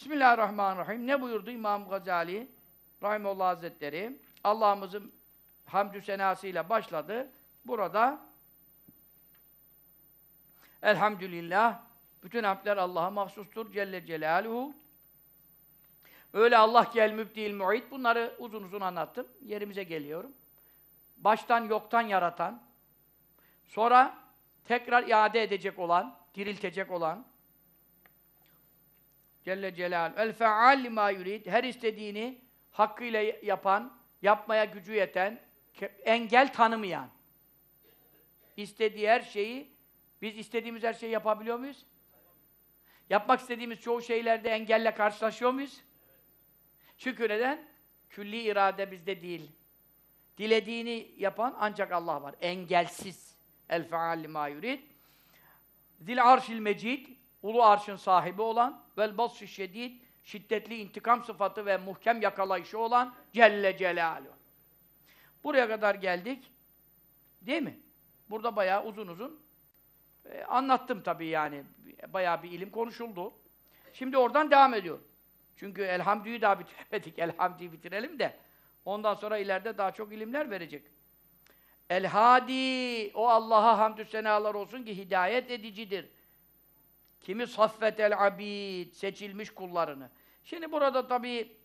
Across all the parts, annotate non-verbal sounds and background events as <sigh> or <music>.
Bismillahirrahmanirrahim. Ne buyurdu İmam Gazali Rahimullah Hazretleri? Allah'ımızın hamdü senasıyla başladı. Burada Elhamdülillah bütün hamdler Allah'a mahsustur Celle Celaluhu. Öyle Allah gel mübdil muid. Bunları uzun uzun anlattım. Yerimize geliyorum. Baştan yoktan yaratan, sonra tekrar iade edecek olan, diriltecek olan, Celle Celal. El feal lima yurid. Her istediğini hakkıyla yapan, yapmaya gücü yeten, engel tanımayan. İstediği her şeyi biz istediğimiz her şeyi yapabiliyor muyuz? Yapmak istediğimiz çoğu şeylerde engelle karşılaşıyor muyuz? Çünkü neden? Külli irade bizde değil. Dilediğini yapan ancak Allah var. Engelsiz. El feal lima yurid. Zil arşil mecid. Ulu arşın sahibi olan vel basşı şedid. Şiddetli intikam sıfatı ve muhkem yakalayışı olan Celle Celaluhu. Buraya kadar geldik. Değil mi? Burada bayağı uzun uzun e, anlattım tabii yani. Bayağı bir ilim konuşuldu. Şimdi oradan devam ediyor. Çünkü elhamdüyü daha bitiremedik. <laughs> Elhamdüyü bitirelim de ondan sonra ileride daha çok ilimler verecek. El-Hadi, o Allah'a hamdü senalar olsun ki hidayet edicidir. Kimi saffetel abid, seçilmiş kullarını. Şimdi burada tabii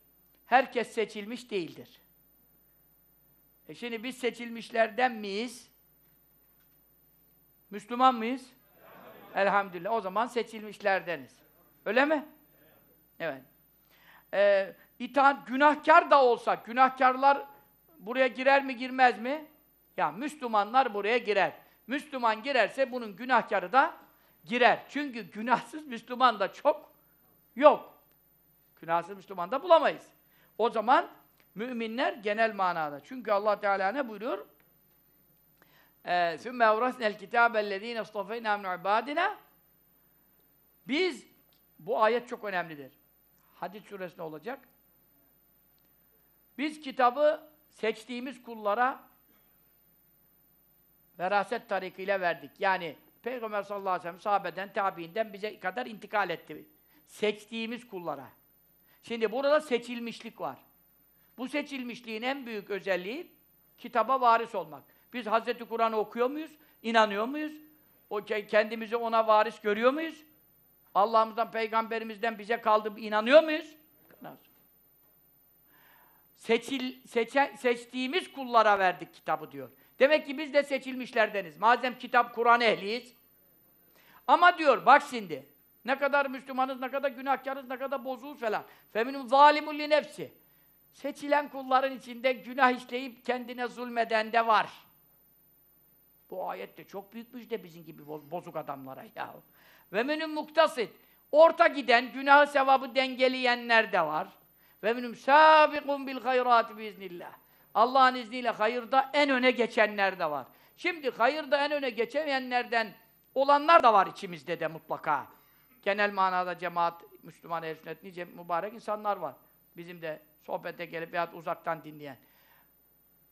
herkes seçilmiş değildir. E şimdi biz seçilmişlerden miyiz? Müslüman mıyız? Elhamdülillah. O zaman seçilmişlerdeniz. Öyle mi? Evet. Ee, itaat, günahkar da olsak, günahkarlar buraya girer mi girmez mi? Ya Müslümanlar buraya girer. Müslüman girerse bunun günahkarı da girer. Çünkü günahsız Müslüman da çok yok. Günahsız Müslüman da bulamayız. O zaman müminler genel manada. Çünkü Allah Teala ne buyuruyor? ثُمَّ اَوْرَسْنَا الْكِتَابَ الَّذ۪ينَ اصْطَفَيْنَا مِنْ عِبَادِنَا Biz, bu ayet çok önemlidir. Hadis suresinde olacak. Biz kitabı seçtiğimiz kullara veraset tarikiyle verdik. Yani Peygamber sallallahu aleyhi ve sellem sahabeden, tabiinden bize kadar intikal etti. Seçtiğimiz kullara. Şimdi burada seçilmişlik var. Bu seçilmişliğin en büyük özelliği kitaba varis olmak. Biz Hazreti Kur'an'ı okuyor muyuz? İnanıyor muyuz? O kendimizi ona varis görüyor muyuz? Allah'ımızdan, peygamberimizden bize kaldı inanıyor muyuz? Seçil, seçe, seçtiğimiz kullara verdik kitabı diyor. Demek ki biz de seçilmişlerdeniz. Madem kitap Kur'an ehliyiz. Ama diyor bak şimdi ne kadar Müslümanız, ne kadar günahkarız, ne kadar bozuğuz falan. Feminum zalimul li nefsi. Seçilen kulların içinde günah işleyip kendine zulmeden de var. Bu ayette çok büyük müjde bizim gibi bozuk adamlara ya. Ve minum muktasit. Orta giden, günah sevabı dengeleyenler de var. Ve minum sabiqun bil hayrat biiznillah. Allah'ın izniyle hayırda en öne geçenler de var. Şimdi hayırda en öne geçemeyenlerden olanlar da var içimizde de mutlaka. Genel manada cemaat, Müslüman, ehl sünnet, nice mübarek insanlar var. Bizim de sohbete gelip veya uzaktan dinleyen.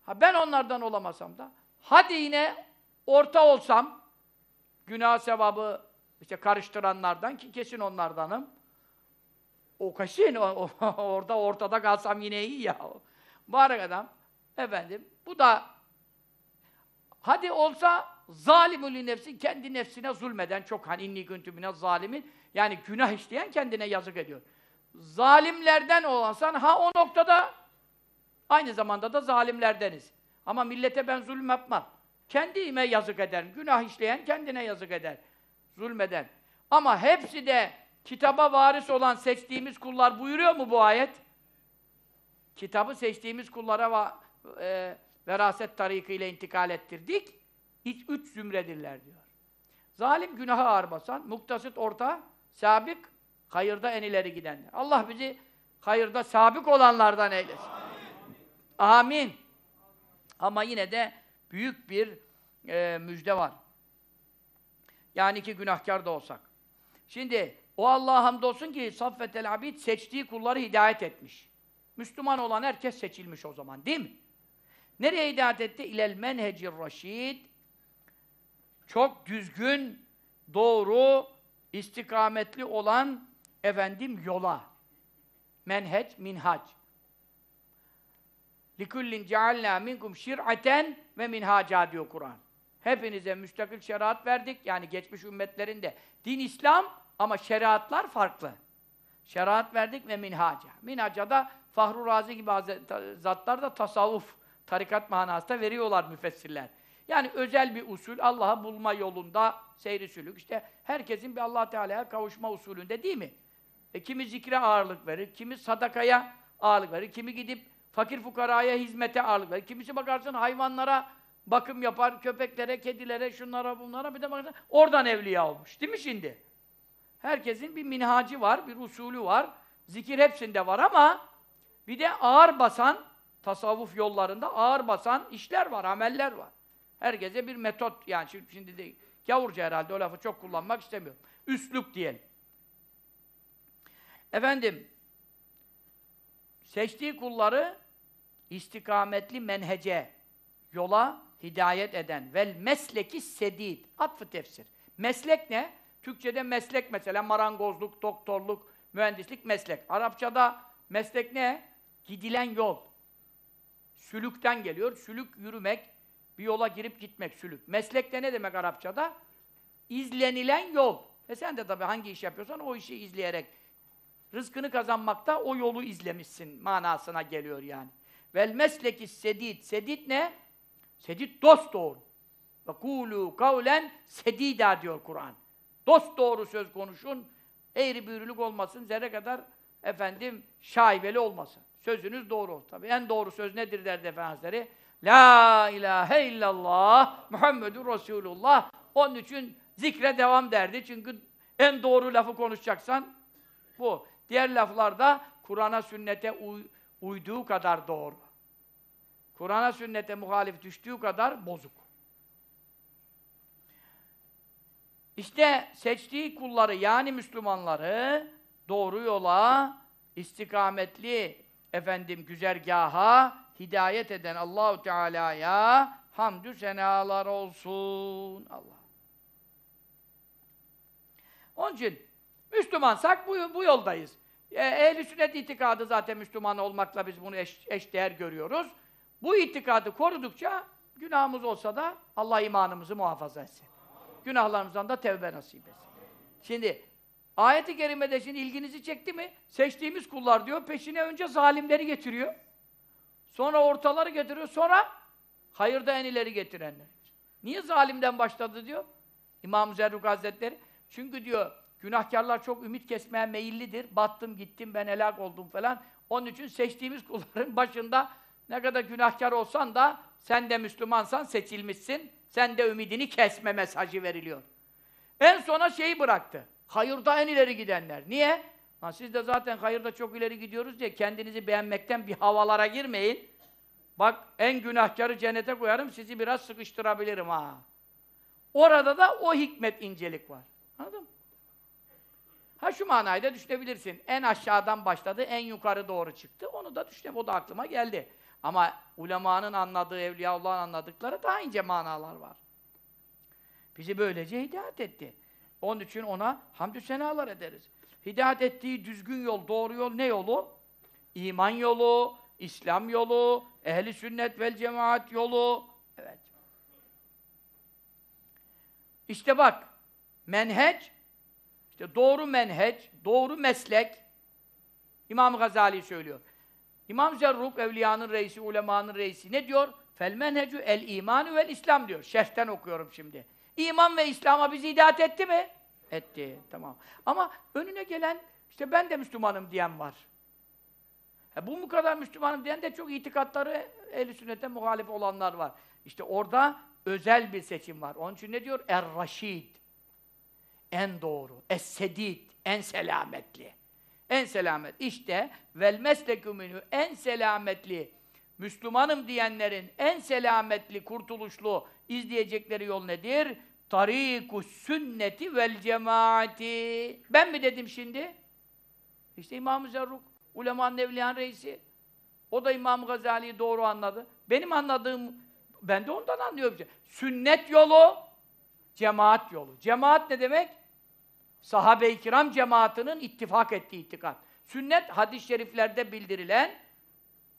Ha ben onlardan olamasam da, hadi yine orta olsam, günah sevabı işte karıştıranlardan ki kesin onlardanım. O kesin, orada ortada kalsam yine iyi ya. Mübarek adam, efendim, bu da hadi olsa zalimül nefsi kendi nefsine zulmeden çok hani inni güntümüne zalimin yani günah işleyen kendine yazık ediyor. Zalimlerden olansan ha o noktada aynı zamanda da zalimlerdeniz. Ama millete ben zulüm yapmam. Kendime yazık ederim. Günah işleyen kendine yazık eder. Zulmeden. Ama hepsi de kitaba varis olan seçtiğimiz kullar buyuruyor mu bu ayet? Kitabı seçtiğimiz kullara va, e, veraset tarikiyle intikal ettirdik. Hiç üç zümredirler diyor. Zalim günaha ağır basan, muktasit orta, sabik, hayırda en ileri gidenler. Allah bizi hayırda sabik olanlardan eylesin. Amin. Amin. Ama yine de büyük bir e, müjde var. Yani ki günahkar da olsak. Şimdi o Allah'a hamdolsun ki saffetel abid seçtiği kulları hidayet etmiş. Müslüman olan herkes seçilmiş o zaman değil mi? Nereye hidayet etti? İlel menhecir raşid. Çok düzgün, doğru, istikametli olan efendim yola. Menhec, minhac. Likullin cealna minkum şir'aten ve minhaca diyor Kur'an. Hepinize müstakil şeriat verdik. Yani geçmiş ümmetlerin de din İslam ama şeriatlar farklı. Şeriat verdik ve minhaca. Minhaca da Fahru Razi gibi zatlar da tasavvuf tarikat manasında veriyorlar müfessirler. Yani özel bir usul, Allah'ı bulma yolunda seyri sülük. İşte herkesin bir allah Teala'ya kavuşma usulünde değil mi? E, kimi zikre ağırlık verir, kimi sadakaya ağırlık verir, kimi gidip fakir fukaraya hizmete ağırlık verir. Kimisi bakarsın hayvanlara bakım yapar, köpeklere, kedilere, şunlara, bunlara bir de bakarsın oradan evliya olmuş. Değil mi şimdi? Herkesin bir minhacı var, bir usulü var. Zikir hepsinde var ama bir de ağır basan, tasavvuf yollarında ağır basan işler var, ameller var. Herkese bir metot, yani şimdi, şimdi de gavurca herhalde o lafı çok kullanmak istemiyorum. Üslup diyelim. Efendim, seçtiği kulları istikametli menhece, yola hidayet eden vel mesleki sedid, atfı tefsir. Meslek ne? Türkçe'de meslek mesela marangozluk, doktorluk, mühendislik meslek. Arapçada meslek ne? Gidilen yol. Sülükten geliyor. Sülük yürümek, bir yola girip gitmek sülük. Meslek de ne demek Arapçada? İzlenilen yol. E sen de tabii hangi iş yapıyorsan o işi izleyerek rızkını kazanmakta o yolu izlemişsin manasına geliyor yani. Vel mesleki sedid. Sedid ne? Sedid dost doğru. Ve kulu kavlen sedida diyor Kur'an. Dost doğru söz konuşun. Eğri büğrülük olmasın. Zerre kadar efendim şaibeli olmasın. Sözünüz doğru. Tabii en doğru söz nedir derdi Efendimiz La ilahe illallah Muhammedur Resulullah. Onun için zikre devam derdi. Çünkü en doğru lafı konuşacaksan bu. Diğer laflarda Kur'an'a, sünnete uy uyduğu kadar doğru. Kur'an'a, sünnete muhalif düştüğü kadar bozuk. İşte seçtiği kulları yani Müslümanları doğru yola, istikametli efendim güzergaha hidayet eden Allahu Teala'ya hamdü senalar olsun. Allah. Onun için Müslümansak bu, bu yoldayız. E, Ehl-i sünnet itikadı zaten Müslüman olmakla biz bunu eş, eşdeğer görüyoruz. Bu itikadı korudukça günahımız olsa da Allah imanımızı muhafaza etsin. Günahlarımızdan da tevbe nasip etsin. Şimdi ayet-i kerimede şimdi ilginizi çekti mi? Seçtiğimiz kullar diyor, peşine önce zalimleri getiriyor. Sonra ortaları getiriyor, sonra hayırda en ileri getirenler. Niye zalimden başladı diyor? İmam Zerruk Hazretleri. Çünkü diyor, günahkarlar çok ümit kesmeye meyillidir. Battım, gittim, ben helak oldum falan. Onun için seçtiğimiz kulların <laughs> başında ne kadar günahkar olsan da sen de Müslümansan seçilmişsin. Sen de ümidini kesme mesajı veriliyor. En sona şeyi bıraktı. Hayırda en ileri gidenler. Niye? Lan siz de zaten hayırda çok ileri gidiyoruz diye kendinizi beğenmekten bir havalara girmeyin. Bak en günahkarı cennete koyarım, sizi biraz sıkıştırabilirim ha. Orada da o hikmet incelik var. Anladın mı? Ha şu manayı da düşünebilirsin. En aşağıdan başladı, en yukarı doğru çıktı. Onu da düşünelim. O da aklıma geldi. Ama ulemanın anladığı, Evliyaullah'ın anladıkları daha ince manalar var. Bizi böylece hidayet etti. Onun için ona hamdü senalar ederiz. Hidayet ettiği düzgün yol, doğru yol ne yolu? İman yolu, İslam yolu, ehli sünnet vel cemaat yolu. Evet. İşte bak, menheç, işte doğru menheç, doğru meslek, İmam Gazali söylüyor. İmam Zerruk, evliyanın reisi, ulemanın reisi ne diyor? Fel menhecü el imanü vel İslam diyor. Şerhten okuyorum şimdi. İman ve İslam'a bizi hidayet etti mi? Etti. Tamam. Ama önüne gelen, işte ben de Müslümanım diyen var. E bu mu kadar Müslümanım diyen de çok itikatları ehl sünnete muhalif olanlar var. İşte orada özel bir seçim var. Onun için ne diyor? Er-Raşid. En doğru. Es-Sedid. En selametli. En selamet. İşte vel meslekümünü en selametli Müslümanım diyenlerin en selametli, kurtuluşlu izleyecekleri yol nedir? Tariku sünneti vel cemaati. Ben mi dedim şimdi? İşte İmam-ı Zerruk, ulemanın evliyan reisi. O da İmam Gazali'yi doğru anladı. Benim anladığım, ben de ondan anlıyorum. Sünnet yolu, cemaat yolu. Cemaat ne demek? Sahabe-i kiram cemaatinin ittifak ettiği itikat. Sünnet, hadis-i şeriflerde bildirilen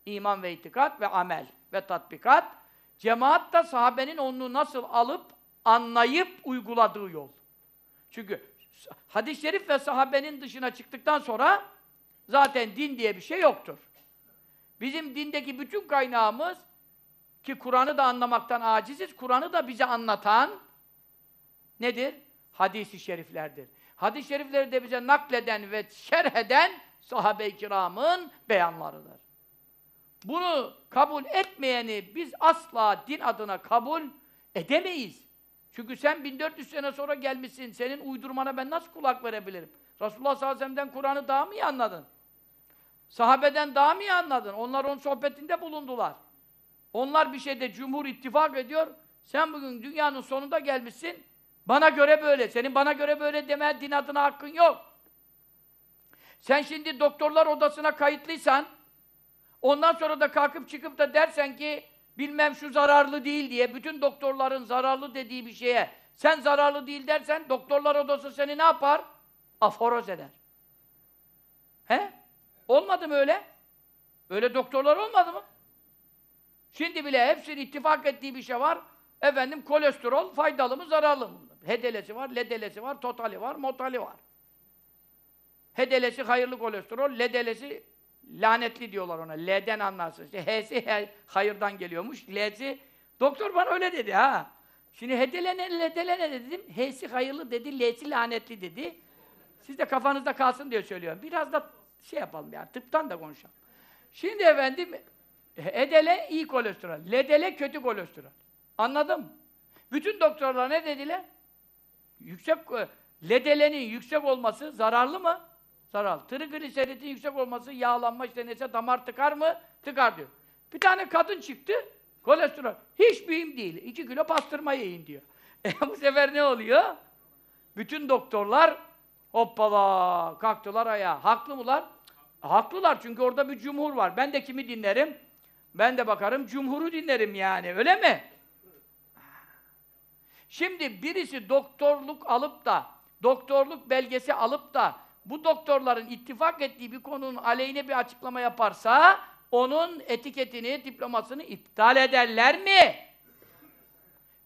iman ve itikat ve amel ve tatbikat. Cemaat da sahabenin onu nasıl alıp, anlayıp uyguladığı yol. Çünkü hadis-i şerif ve sahabenin dışına çıktıktan sonra zaten din diye bir şey yoktur. Bizim dindeki bütün kaynağımız ki Kur'an'ı da anlamaktan aciziz, Kur'an'ı da bize anlatan nedir? Hadis-i şeriflerdir. Hadis-i şerifleri de bize nakleden ve şerh eden sahabe-i kiramın beyanlarıdır. Bunu kabul etmeyeni biz asla din adına kabul edemeyiz. Çünkü sen 1400 sene sonra gelmişsin, senin uydurmana ben nasıl kulak verebilirim? Resulullah sallallahu aleyhi ve sellem'den Kur'an'ı daha mı iyi anladın? Sahabeden daha mı iyi anladın? Onlar onun sohbetinde bulundular. Onlar bir şeyde cumhur ittifak ediyor. Sen bugün dünyanın sonunda gelmişsin. Bana göre böyle. Senin bana göre böyle deme din adına hakkın yok. Sen şimdi doktorlar odasına kayıtlıysan ondan sonra da kalkıp çıkıp da dersen ki bilmem şu zararlı değil diye bütün doktorların zararlı dediği bir şeye sen zararlı değil dersen doktorlar odası seni ne yapar? Aforoz eder. He? Olmadı mı öyle? Öyle doktorlar olmadı mı? Şimdi bile hepsinin ittifak ettiği bir şey var. Efendim kolesterol faydalı mı zararlı mı? Hedelesi var, ledelesi var, totali var, motali var. Hedelesi hayırlı kolesterol, ledelesi lanetli diyorlar ona. L'den anlarsın. İşte H'si he, hayırdan geliyormuş. L'si doktor bana öyle dedi ha. Şimdi hedelene, ledelene dedim. H'si hayırlı dedi, L'si lanetli dedi. Siz de kafanızda kalsın diye söylüyorum. Biraz da şey yapalım yani, tıptan da konuşalım. Şimdi efendim, edele iyi kolesterol, ledele kötü kolesterol. Anladın mı? Bütün doktorlar ne dediler? Yüksek, ledelenin yüksek olması zararlı mı? Zararlı. Trigliseridin yüksek olması, yağlanma işte neyse damar tıkar mı? Tıkar diyor. Bir tane kadın çıktı, kolesterol. Hiç mühim değil. İki kilo pastırma yiyin diyor. <laughs> E bu sefer ne oluyor? Bütün doktorlar hoppala kalktılar ayağa. Haklı mılar? Haklılar çünkü orada bir cumhur var. Ben de kimi dinlerim? Ben de bakarım cumhuru dinlerim yani. Öyle mi? Şimdi birisi doktorluk alıp da, doktorluk belgesi alıp da bu doktorların ittifak ettiği bir konunun aleyhine bir açıklama yaparsa onun etiketini, diplomasını iptal ederler mi?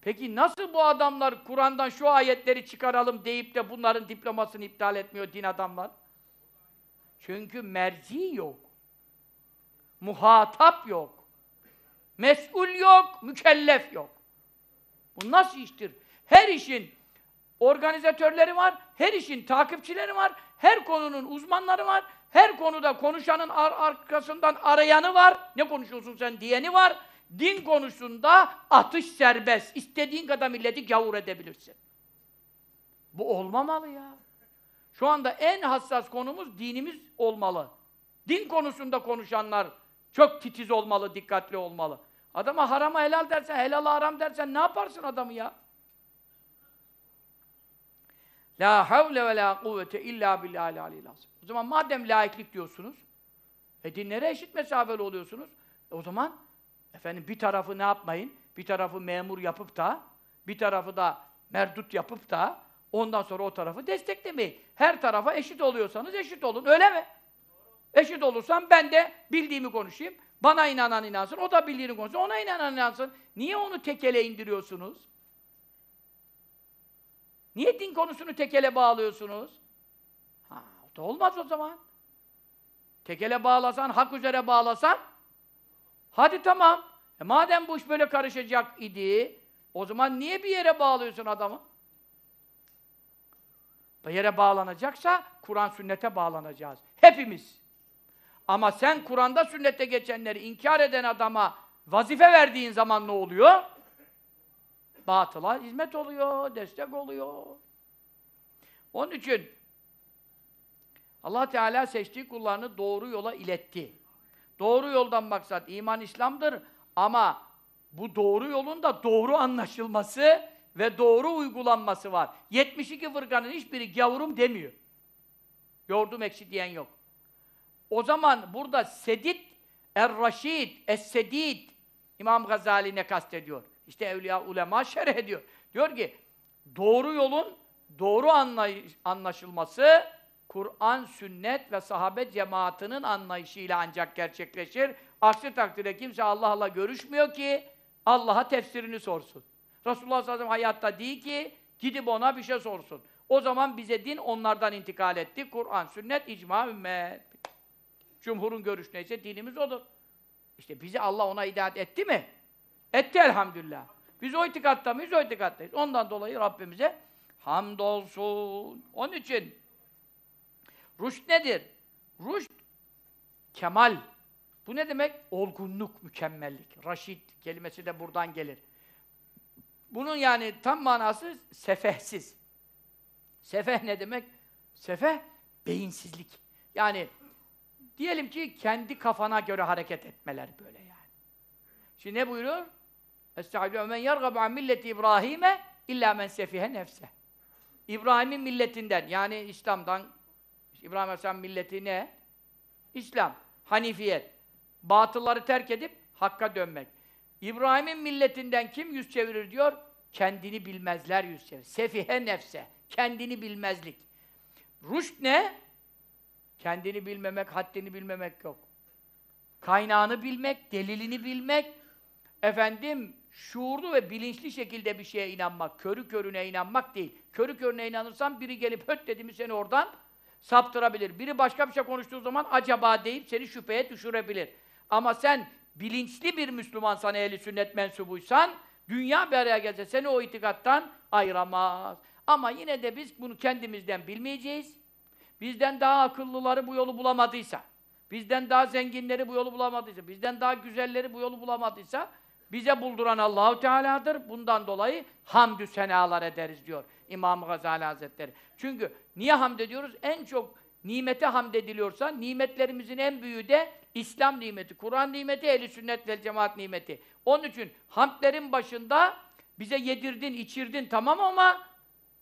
Peki nasıl bu adamlar Kur'an'dan şu ayetleri çıkaralım deyip de bunların diplomasını iptal etmiyor din adamlar? Çünkü merci yok. Muhatap yok. Mesul yok, mükellef yok. Bu nasıl iştir? Her işin organizatörleri var, her işin takipçileri var, her konunun uzmanları var, her konuda konuşanın ar arkasından arayanı var, ne konuşuyorsun sen diyeni var, din konusunda atış serbest, istediğin kadar milleti gavur edebilirsin. Bu olmamalı ya. Şu anda en hassas konumuz dinimiz olmalı. Din konusunda konuşanlar çok titiz olmalı, dikkatli olmalı. Adama harama helal dersen, helala haram dersen ne yaparsın adamı ya? La havle ve la kuvvete illa billahi aleyhi O zaman madem laiklik diyorsunuz, e dinlere eşit mesafeli oluyorsunuz, e o zaman efendim bir tarafı ne yapmayın? Bir tarafı memur yapıp da, bir tarafı da merdut yapıp da, ondan sonra o tarafı desteklemeyin. Her tarafa eşit oluyorsanız eşit olun, öyle mi? Eşit olursam ben de bildiğimi konuşayım, bana inanan inansın, o da bildiğini konuşsun, ona inanan inansın. Niye onu tekele indiriyorsunuz? Niye din konusunu tekele bağlıyorsunuz? Ha, o da olmaz o zaman. Tekele bağlasan, hak üzere bağlasan, hadi tamam. E madem bu iş böyle karışacak idi, o zaman niye bir yere bağlıyorsun adamı? Bir yere bağlanacaksa, Kur'an sünnete bağlanacağız. Hepimiz. Ama sen Kur'an'da sünnette geçenleri inkar eden adama vazife verdiğin zaman ne oluyor? Batıla hizmet oluyor, destek oluyor. Onun için Allah Teala seçtiği kullarını doğru yola iletti. Doğru yoldan maksat iman İslam'dır ama bu doğru yolun da doğru anlaşılması ve doğru uygulanması var. 72 fırkanın hiçbiri gavurum demiyor. Yordum ekşi diyen yok. O zaman burada Sedid, Er-Raşid, Es-Sedid İmam Gazali ne kastediyor? İşte evliya ulema şerh ediyor. Diyor ki doğru yolun doğru anlaşılması Kur'an, sünnet ve sahabe cemaatinin anlayışıyla ancak gerçekleşir. Aksi takdirde kimse Allah'la görüşmüyor ki Allah'a tefsirini sorsun. Resulullah sallallahu aleyhi ve sellem hayatta değil ki gidip ona bir şey sorsun. O zaman bize din onlardan intikal etti. Kur'an, sünnet, icma, ümmet. Cumhurun görüşü neyse dinimiz odur. İşte bizi Allah ona hidayet etti mi? Etti elhamdülillah. Biz o itikatta mıyız? O itikattayız. Ondan dolayı Rabbimize hamdolsun. Onun için rüşt nedir? Rüşt kemal. Bu ne demek? Olgunluk, mükemmellik. Raşid kelimesi de buradan gelir. Bunun yani tam manası sefehsiz. Sefeh ne demek? Sefeh, beyinsizlik. Yani diyelim ki kendi kafana göre hareket etmeler böyle yani. Şimdi ne buyuruyor? Estaizu men yergabu an milleti İbrahim'e illa men sefihe nefse. İbrahim'in milletinden yani İslam'dan İbrahim Aleyhisselam milleti ne? İslam, hanifiyet. Batılları terk edip hakka dönmek. İbrahim'in milletinden kim yüz çevirir diyor? Kendini bilmezler yüz çevirir. Sefihe nefse. Kendini bilmezlik. Rüşt ne? Kendini bilmemek, haddini bilmemek yok. Kaynağını bilmek, delilini bilmek, efendim şuurlu ve bilinçli şekilde bir şeye inanmak, körü körüne inanmak değil. Körü körüne inanırsan biri gelip höt dedi mi seni oradan saptırabilir. Biri başka bir şey konuştuğu zaman acaba deyip seni şüpheye düşürebilir. Ama sen bilinçli bir Müslümansan, ehli sünnet mensubuysan, dünya bir araya gelse seni o itikattan ayıramaz. Ama yine de biz bunu kendimizden bilmeyeceğiz. Bizden daha akıllıları bu yolu bulamadıysa, bizden daha zenginleri bu yolu bulamadıysa, bizden daha güzelleri bu yolu bulamadıysa, bize bulduran Allahu Teala'dır. Bundan dolayı hamdü senalar ederiz diyor İmam Gazali Hazretleri. Çünkü niye hamd ediyoruz? En çok nimete hamd ediliyorsa, nimetlerimizin en büyüğü de İslam nimeti, Kur'an nimeti, ehli sünnet ve cemaat nimeti. Onun için hamdlerin başında bize yedirdin, içirdin tamam ama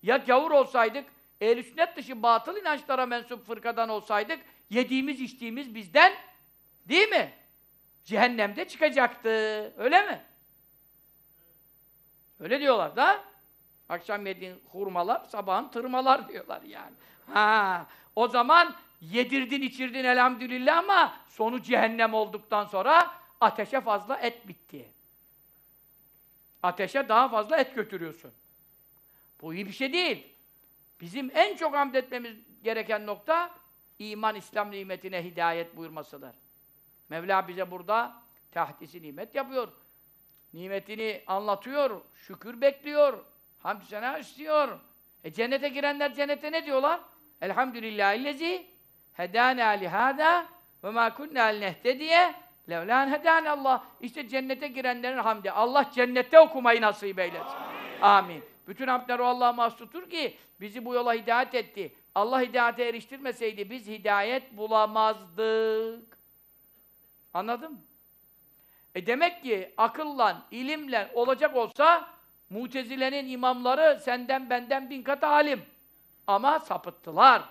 ya gavur olsaydık, ehl sünnet dışı batıl inançlara mensup fırkadan olsaydık, yediğimiz içtiğimiz bizden değil mi? Cehennemde çıkacaktı. Öyle mi? Öyle diyorlar da. Akşam yediğin hurmalar, sabahın tırmalar diyorlar yani. Ha, o zaman yedirdin içirdin elhamdülillah ama sonu cehennem olduktan sonra ateşe fazla et bitti. Ateşe daha fazla et götürüyorsun. Bu iyi bir şey değil. Bizim en çok hamd etmemiz gereken nokta iman, İslam nimetine hidayet buyurmasıdır. Mevla bize burada tahdisi nimet yapıyor. Nimetini anlatıyor, şükür bekliyor, hamd sena istiyor. E cennete girenler cennete ne diyorlar? Elhamdülillahillezi hedâne lihâdâ ve mâ kunnâ linehtediye levlân hedâne Allah. İşte cennete girenlerin hamdi. Allah cennette okumayı nasip eylesin. Amin. Bütün hamdler o Allah'a mahsustur ki bizi bu yola hidayet etti. Allah hidayete eriştirmeseydi biz hidayet bulamazdık. Anladın mı? E demek ki akılla, ilimle olacak olsa Mutezile'nin imamları senden benden bin kat alim. Ama sapıttılar.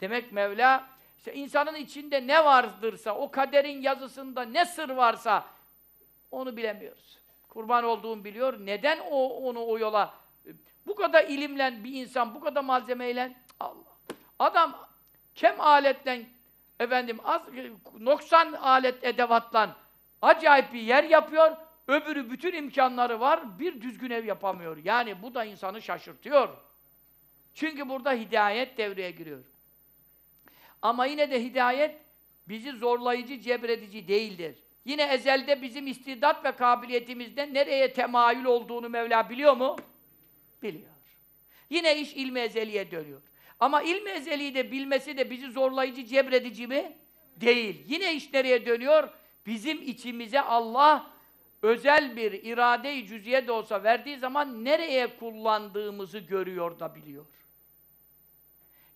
Demek Mevla işte insanın içinde ne vardırsa, o kaderin yazısında ne sır varsa onu bilemiyoruz. Kurban olduğum biliyor. Neden o onu o yola bu kadar ilimle bir insan, bu kadar malzemeyle Allah. Adam kem aletle efendim az noksan alet edevatla acayip bir yer yapıyor. Öbürü bütün imkanları var, bir düzgün ev yapamıyor. Yani bu da insanı şaşırtıyor. Çünkü burada hidayet devreye giriyor. Ama yine de hidayet bizi zorlayıcı, cebredici değildir. Yine ezelde bizim istidat ve kabiliyetimizde nereye temayül olduğunu Mevla biliyor mu? Biliyor. Yine iş ilmi ezeliye dönüyor. Ama ilmi ezeliyi de bilmesi de bizi zorlayıcı, cebredici mi? Değil. Yine iş nereye dönüyor? Bizim içimize Allah özel bir irade-i cüziye de olsa verdiği zaman nereye kullandığımızı görüyor da biliyor.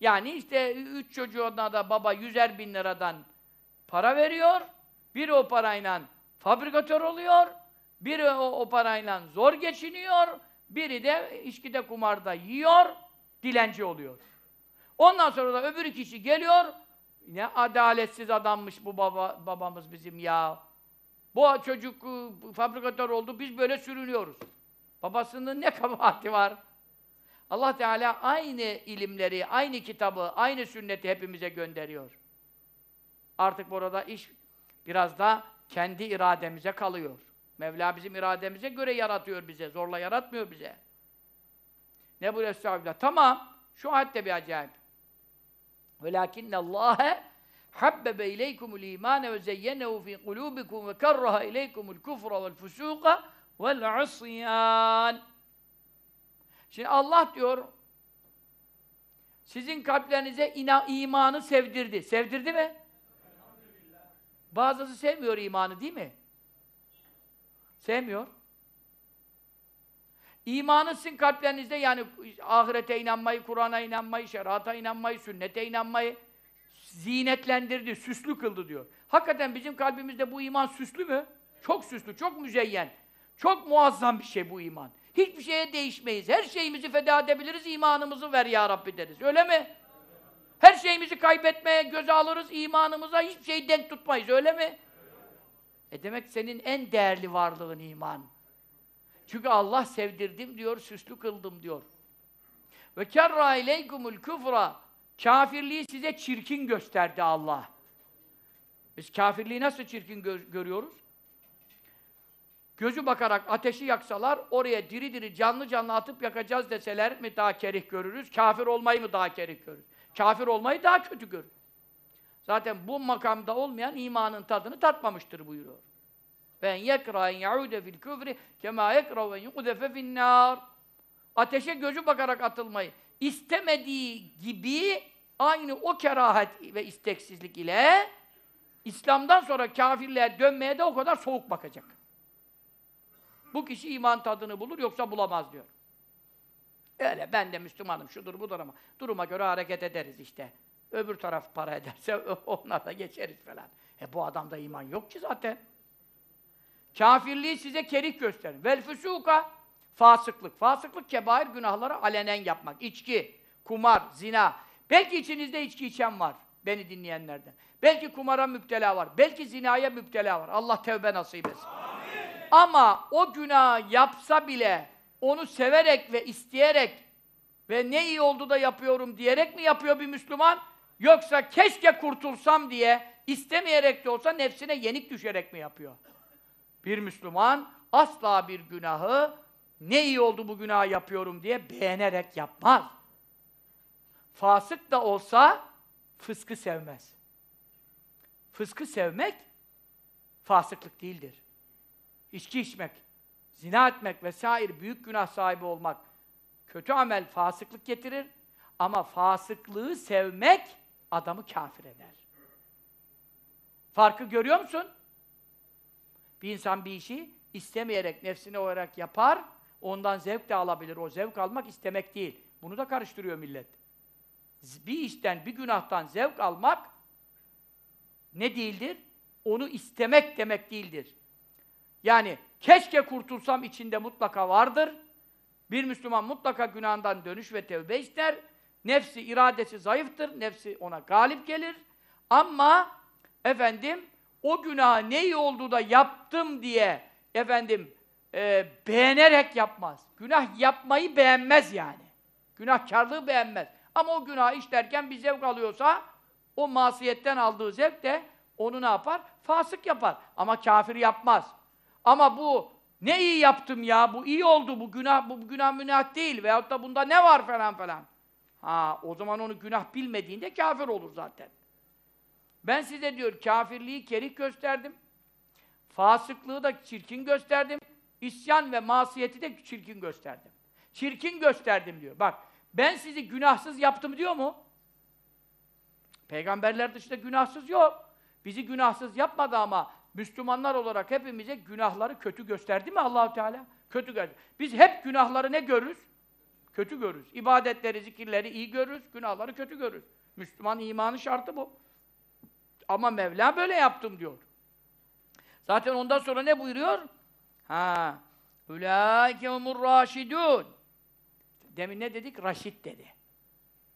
Yani işte üç çocuğuna da baba yüzer bin liradan para veriyor, biri o parayla fabrikatör oluyor, biri o, o parayla zor geçiniyor, biri de içkide kumarda yiyor, dilenci oluyor. Ondan sonra da öbür kişi geliyor, ne adaletsiz adammış bu baba, babamız bizim ya. Bu çocuk fabrikatör oldu, biz böyle sürünüyoruz. Babasının ne <laughs> kabahati var? Allah Teala aynı ilimleri, aynı kitabı, aynı sünneti hepimize gönderiyor. Artık burada iş biraz da kendi irademize kalıyor. Mevla bizim irademize göre yaratıyor bize, zorla yaratmıyor bize. Ne bu Estağfirullah? Tamam, şu ayet de bir acayip. وَلَاكِنَّ اللّٰهَ حَبَّبَ اِلَيْكُمُ الْا۪يمَانَ وَزَيَّنَهُ ف۪ي قُلُوبِكُمْ وَكَرَّهَ اِلَيْكُمُ الْكُفْرَ وَالْفُسُوقَ وَالْعِصْيَانَ Şimdi Allah diyor, sizin kalplerinize ina, imanı sevdirdi. Sevdirdi mi? Bazısı sevmiyor imanı değil mi? Sevmiyor. İmanı sizin kalplerinizde yani ahirete inanmayı, Kur'an'a inanmayı, şerata inanmayı, sünnete inanmayı zinetlendirdi, süslü kıldı diyor. Hakikaten bizim kalbimizde bu iman süslü mü? Çok süslü, çok müzeyyen. Çok muazzam bir şey bu iman. Hiçbir şeye değişmeyiz. Her şeyimizi feda edebiliriz, imanımızı ver ya Rabbi deriz. Öyle mi? Her şeyimizi kaybetmeye göze alırız, imanımıza hiçbir şeyi denk tutmayız. Öyle mi? E demek senin en değerli varlığın iman. Çünkü Allah sevdirdim diyor, süslü kıldım diyor. Ve kerra ileykumul küfra Kafirliği size çirkin gösterdi Allah. Biz kafirliği nasıl çirkin gö görüyoruz? Gözü bakarak ateşi yaksalar, oraya diri diri canlı canlı atıp yakacağız deseler mi daha kerih görürüz? Kafir olmayı mı daha kerih görürüz? Kafir olmayı daha kötü görür. Zaten bu makamda olmayan imanın tadını tatmamıştır buyuruyor. Ben yekra en yaude fil küfri kema yekra ve yuqdefe finnâr. Ateşe gözü bakarak atılmayı istemediği gibi aynı o kerahet ve isteksizlik ile İslam'dan sonra kafirliğe dönmeye de o kadar soğuk bakacak. Bu kişi iman tadını bulur yoksa bulamaz diyor. Öyle ben de Müslümanım şudur budur ama duruma göre hareket ederiz işte. Öbür taraf para ederse <laughs> onlar da geçeriz falan. E bu adamda iman yok ki zaten. Kafirliği size kerik gösterin. Vel füsuka fasıklık. Fasıklık kebair günahları alenen yapmak. İçki, kumar, zina. Belki içinizde içki içen var. Beni dinleyenlerden. Belki kumara müptela var. Belki zinaya müptela var. Allah tevbe nasip etsin. Amin. Ama o günah yapsa bile onu severek ve isteyerek ve ne iyi oldu da yapıyorum diyerek mi yapıyor bir Müslüman? Yoksa keşke kurtulsam diye istemeyerek de olsa nefsine yenik düşerek mi yapıyor? Bir Müslüman asla bir günahı ne iyi oldu bu günah yapıyorum diye beğenerek yapmaz. Fasık da olsa fıskı sevmez. Fıskı sevmek fasıklık değildir. İçki içmek, zina etmek vesaire büyük günah sahibi olmak kötü amel fasıklık getirir ama fasıklığı sevmek adamı kafir eder. Farkı görüyor musun? Bir insan bir işi istemeyerek, nefsine olarak yapar, ondan zevk de alabilir. O zevk almak istemek değil. Bunu da karıştırıyor millet. Bir işten, bir günahtan zevk almak ne değildir? Onu istemek demek değildir. Yani keşke kurtulsam içinde mutlaka vardır. Bir Müslüman mutlaka günahından dönüş ve tevbe ister. Nefsi, iradesi zayıftır. Nefsi ona galip gelir. Ama efendim o günah ne iyi oldu da yaptım diye efendim e, beğenerek yapmaz. Günah yapmayı beğenmez yani. Günahkarlığı beğenmez. Ama o günah işlerken bir zevk alıyorsa o masiyetten aldığı zevk de onu ne yapar? Fasık yapar. Ama kafir yapmaz. Ama bu ne iyi yaptım ya, bu iyi oldu, bu günah, bu günah münah değil veyahut da bunda ne var falan falan. Ha, o zaman onu günah bilmediğinde kafir olur zaten. Ben size diyor kafirliği kerik gösterdim. Fasıklığı da çirkin gösterdim. İsyan ve masiyeti de çirkin gösterdim. Çirkin gösterdim diyor. Bak, ben sizi günahsız yaptım diyor mu? Peygamberler dışında günahsız yok. Bizi günahsız yapmadı ama Müslümanlar olarak hepimize günahları kötü gösterdi mi Allahu Teala? Kötü gösterdi. Biz hep günahları ne görürüz? Kötü görürüz. İbadetleri, zikirleri iyi görürüz, günahları kötü görürüz. Müslüman imanı şartı bu. Ama Mevla böyle yaptım diyor. Zaten ondan sonra ne buyuruyor? Ha, Ulaike umur raşidun. Demin ne dedik? Raşid dedi.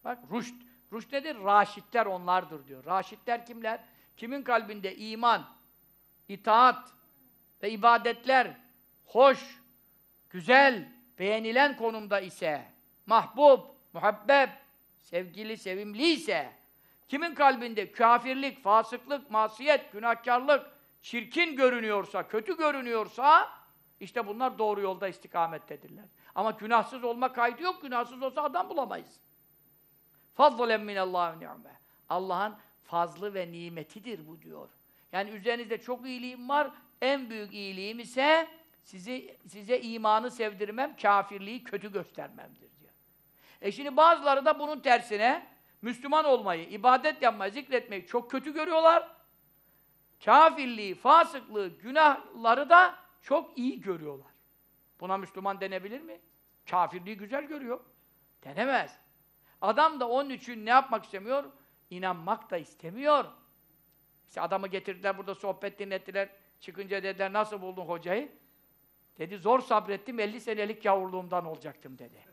Bak ruşt. Ruşt nedir? Raşitler onlardır diyor. Raşitler kimler? Kimin kalbinde iman, itaat ve ibadetler hoş, güzel, beğenilen konumda ise mahbub, muhabbeb, sevgili, sevimliyse, kimin kalbinde kafirlik, fasıklık, masiyet, günahkarlık, çirkin görünüyorsa, kötü görünüyorsa, işte bunlar doğru yolda istikamettedirler. Ama günahsız olma kaydı yok, günahsız olsa adam bulamayız. Fazlen minallâhu ni'me. Allah'ın fazlı ve nimetidir bu diyor. Yani üzerinizde çok iyiliğim var, en büyük iyiliğim ise sizi, size imanı sevdirmem, kafirliği kötü göstermemdir diyor. E şimdi bazıları da bunun tersine Müslüman olmayı, ibadet yapmayı, zikretmeyi çok kötü görüyorlar. Kafirliği, fasıklığı, günahları da çok iyi görüyorlar. Buna Müslüman denebilir mi? Kafirliği güzel görüyor. Denemez. Adam da onun için ne yapmak istemiyor? İnanmak da istemiyor. İşte adamı getirdiler, burada sohbet dinlettiler. Çıkınca dediler, nasıl buldun hocayı? Dedi, zor sabrettim, 50 senelik yavurluğumdan olacaktım dedi.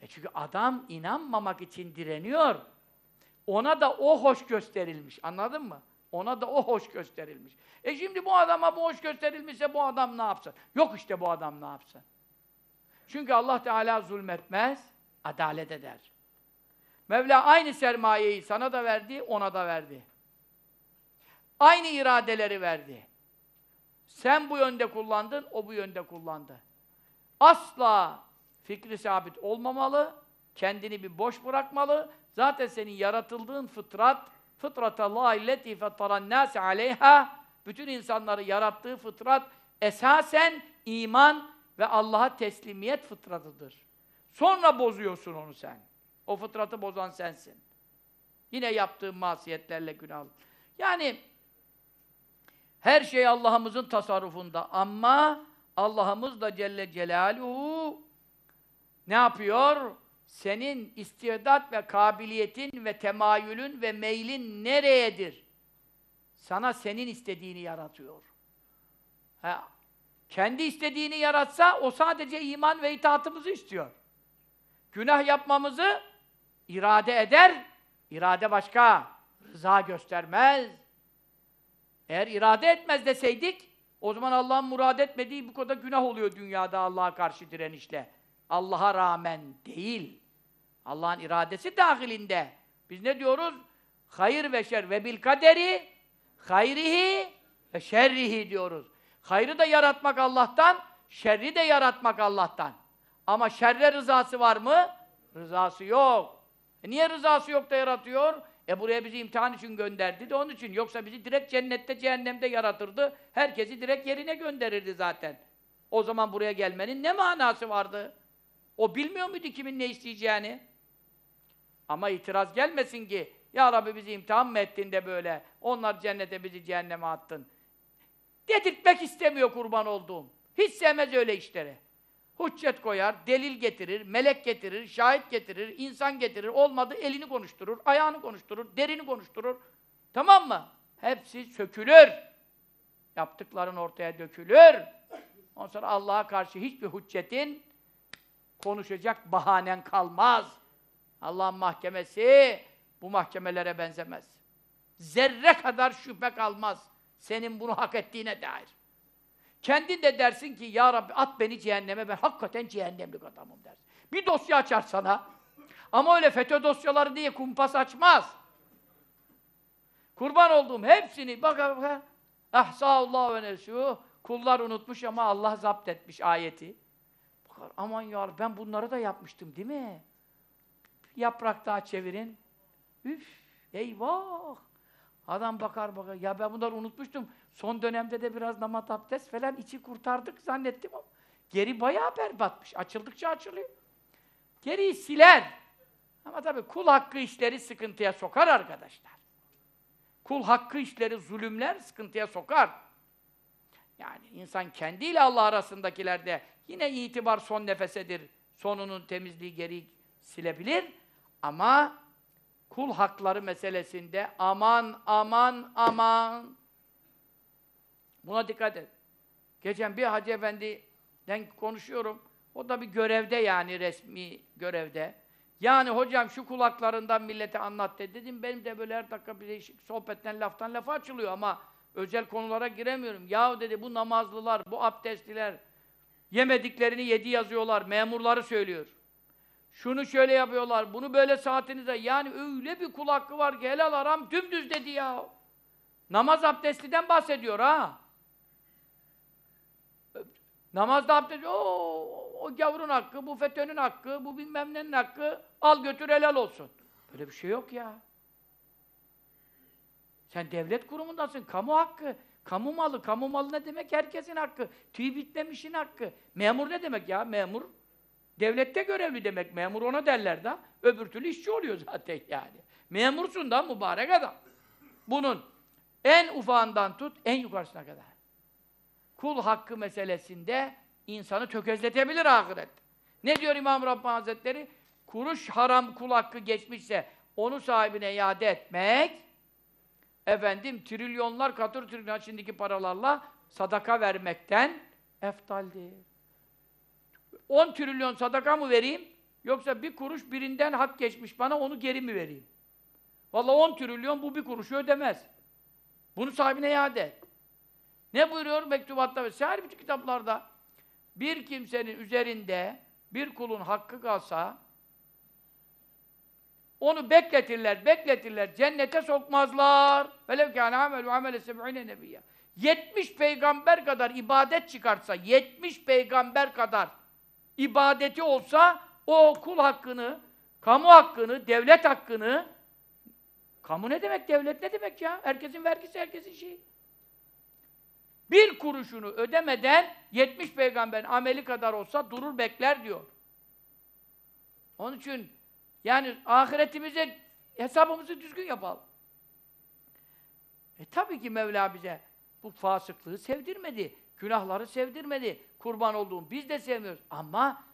E çünkü adam inanmamak için direniyor. Ona da o hoş gösterilmiş, anladın mı? Ona da o hoş gösterilmiş. E şimdi bu adama bu hoş gösterilmişse bu adam ne yapsın? Yok işte bu adam ne yapsın? Çünkü Allah Teala zulmetmez, adalet eder. Mevla aynı sermayeyi sana da verdi, ona da verdi. Aynı iradeleri verdi. Sen bu yönde kullandın, o bu yönde kullandı. Asla fikri sabit olmamalı, kendini bir boş bırakmalı. Zaten senin yaratıldığın fıtrat, fıtratallahi illeti fettaran nâse aleyha, bütün insanları yarattığı fıtrat, esasen iman ve Allah'a teslimiyet fıtratıdır. Sonra bozuyorsun onu sen. O fıtratı bozan sensin. Yine yaptığın masiyetlerle günah. Yani her şey Allah'ımızın tasarrufunda ama Allah'ımız da Celle Celaluhu ne yapıyor? Senin istidat ve kabiliyetin ve temayülün ve meylin nereyedir? Sana senin istediğini yaratıyor. Ha, kendi istediğini yaratsa o sadece iman ve itaatımızı istiyor. Günah yapmamızı irade eder, irade başka, rıza göstermez. Eğer irade etmez deseydik, o zaman Allah'ın murad etmediği bu kadar günah oluyor dünyada Allah'a karşı direnişle. Allah'a rağmen değil. Allah'ın iradesi dahilinde. Biz ne diyoruz? Hayır ve şer ve bil kaderi hayrihi ve şerrihi diyoruz. Hayrı da yaratmak Allah'tan, şerri de yaratmak Allah'tan. Ama şerre rızası var mı? Rızası yok. E niye rızası yok da yaratıyor? E buraya bizi imtihan için gönderdi de onun için. Yoksa bizi direkt cennette, cehennemde yaratırdı. Herkesi direkt yerine gönderirdi zaten. O zaman buraya gelmenin ne manası vardı? O bilmiyor muydu kimin ne isteyeceğini? Ama itiraz gelmesin ki, Ya Rabbi bizi imtihan mı ettin de böyle, onlar cennete bizi cehenneme attın. Dedirtmek istemiyor kurban olduğum. Hiç sevmez öyle işleri. Hüccet koyar, delil getirir, melek getirir, şahit getirir, insan getirir, olmadı elini konuşturur, ayağını konuşturur, derini konuşturur. Tamam mı? Hepsi sökülür. Yaptıkların ortaya dökülür. Ondan sonra Allah'a karşı hiçbir hüccetin konuşacak bahanen kalmaz. Allah'ın mahkemesi bu mahkemelere benzemez. Zerre kadar şüphe kalmaz senin bunu hak ettiğine dair. Kendin de dersin ki ya Rabbi at beni cehenneme ben hakikaten cehennemlik adamım dersin. Bir dosya açar sana. Ama öyle FETÖ dosyaları diye kumpas açmaz. Kurban olduğum hepsini bak bak ahsallahu ve nesu kullar unutmuş ama Allah zapt etmiş ayeti. Bakar aman ya ben bunları da yapmıştım değil mi? Yaprak daha çevirin. Üf eyvah. Adam bakar bakar. Ya ben bunları unutmuştum. Son dönemde de biraz namaz abdest falan içi kurtardık zannettim ama geri bayağı berbatmış. Açıldıkça açılıyor. Geriyi siler. Ama tabii kul hakkı işleri sıkıntıya sokar arkadaşlar. Kul hakkı işleri, zulümler sıkıntıya sokar. Yani insan kendiyle Allah arasındakilerde yine itibar son nefesedir. Sonunun temizliği geri silebilir. Ama kul hakları meselesinde aman aman aman Buna dikkat et. Geçen bir Hacı Efendi'den konuşuyorum. O da bir görevde yani resmi görevde. Yani hocam şu kulaklarından millete anlat dedi. Dedim benim de böyle her dakika bir değişik sohbetten laftan lafa açılıyor ama özel konulara giremiyorum. Yahu dedi bu namazlılar, bu abdestliler yemediklerini yedi yazıyorlar. Memurları söylüyor. Şunu şöyle yapıyorlar, bunu böyle saatinize. Yani öyle bir kul hakkı var ki helal aram dümdüz dedi ya. Namaz abdestliden bahsediyor ha. Namazda abdest, o, o gavurun hakkı, bu FETÖ'nün hakkı, bu bilmem nenin hakkı, al götür helal olsun. Böyle bir şey yok ya. Sen devlet kurumundasın, kamu hakkı. Kamu malı, kamu malı ne demek? Herkesin hakkı. Tüy bitmemişin hakkı. Memur ne demek ya? Memur, devlette görevli demek. Memur ona derler da. Öbür türlü işçi oluyor zaten yani. Memursun da mübarek adam. Bunun en ufağından tut, en yukarısına kadar. Kul hakkı meselesinde insanı tökezletebilir ahiret. Ne diyor İmam Rabbani Hazretleri? Kuruş haram kul hakkı geçmişse onu sahibine iade etmek efendim trilyonlar katır trilyon şimdiki paralarla sadaka vermekten eftaldir. 10 trilyon sadaka mı vereyim? Yoksa bir kuruş birinden hak geçmiş bana onu geri mi vereyim? Vallahi 10 trilyon bu bir kuruşu ödemez. Bunu sahibine iade et. Ne buyuruyor mektubatta ve sair bütün kitaplarda? Bir kimsenin üzerinde bir kulun hakkı kalsa onu bekletirler, bekletirler, cennete sokmazlar. Velev kâne amelu amele seb'ine nebiyye. 70 peygamber kadar ibadet çıkarsa, 70 peygamber kadar ibadeti olsa, o kul hakkını, kamu hakkını, devlet hakkını, kamu ne demek, devlet ne demek ya? Herkesin vergisi, herkesin şeyi. Bir kuruşunu ödemeden 70 peygamberin ameli kadar olsa durur bekler diyor. Onun için yani ahiretimize hesabımızı düzgün yapalım. E tabii ki Mevla bize bu fasıklığı sevdirmedi. Günahları sevdirmedi. Kurban olduğum biz de sevmiyoruz. Ama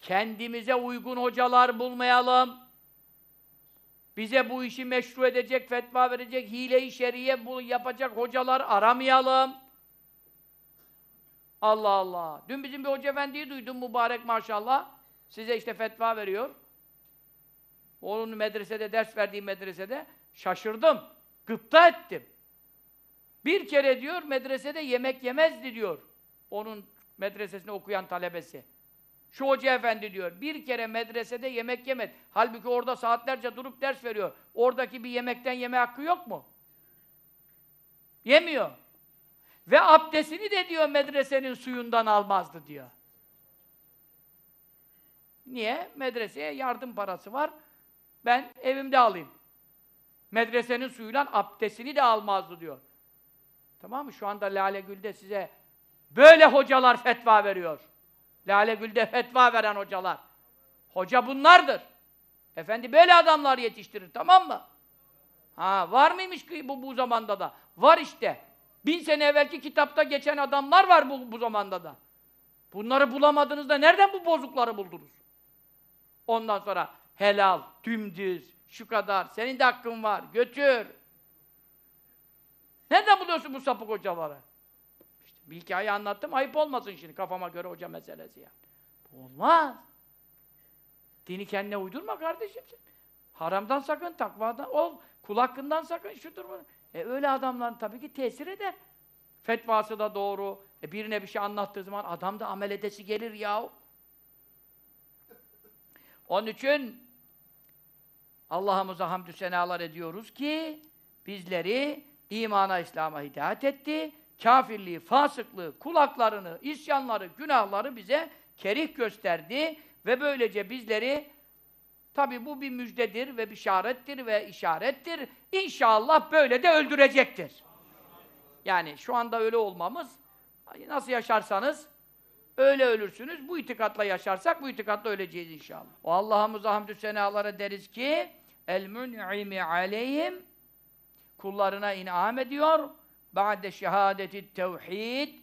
kendimize uygun hocalar bulmayalım. Bize bu işi meşru edecek, fetva verecek, hile-i şeriye bu yapacak hocalar aramayalım. Allah Allah. Dün bizim bir hoca efendiyi duydum mübarek maşallah. Size işte fetva veriyor. Onun medresede, ders verdiği medresede şaşırdım. Gıpta ettim. Bir kere diyor medresede yemek yemezdi diyor. Onun medresesinde okuyan talebesi. Şu hoca efendi diyor, bir kere medresede yemek yemedi. Halbuki orada saatlerce durup ders veriyor. Oradaki bir yemekten yeme hakkı yok mu? Yemiyor. Ve abdestini de diyor medresenin suyundan almazdı diyor. Niye? Medreseye yardım parası var. Ben evimde alayım. Medresenin suyuyla abdestini de almazdı diyor. Tamam mı? Şu anda Lale Gül'de size böyle hocalar fetva veriyor. Lale Gül'de fetva veren hocalar. Hoca bunlardır. Efendi böyle adamlar yetiştirir, tamam mı? Ha, var mıymış ki bu, bu zamanda da? Var işte. Bin sene evvelki kitapta geçen adamlar var bu, bu zamanda da. Bunları bulamadınız da nereden bu bozukları buldunuz? Ondan sonra helal, dümdüz, şu kadar, senin de hakkın var, götür. Nereden buluyorsun bu sapık hocaları? İşte bir hikaye anlattım, ayıp olmasın şimdi kafama göre hoca meselesi yani. Olmaz. Dini kendine uydurma kardeşim. Haramdan sakın, takvadan ol, kul hakkından sakın, şudur bunu. E öyle adamların tabii ki tesir eder. Fetvası da doğru. E birine bir şey anlattığı zaman adam da amel edesi gelir yahu. Onun için Allah'ımıza hamdü senalar ediyoruz ki bizleri imana, İslam'a hidayet etti. Kafirliği, fasıklığı, kulaklarını, isyanları, günahları bize kerih gösterdi ve böylece bizleri tabi bu bir müjdedir ve bişarettir ve işarettir. İnşallah böyle de öldürecektir. Yani şu anda öyle olmamız nasıl yaşarsanız öyle ölürsünüz. Bu itikatla yaşarsak bu itikatla öleceğiz inşallah. O Allah'ımıza hamdü senalara deriz ki el mun'imi aleyhim kullarına inam ediyor. Ba'de şehadeti tevhid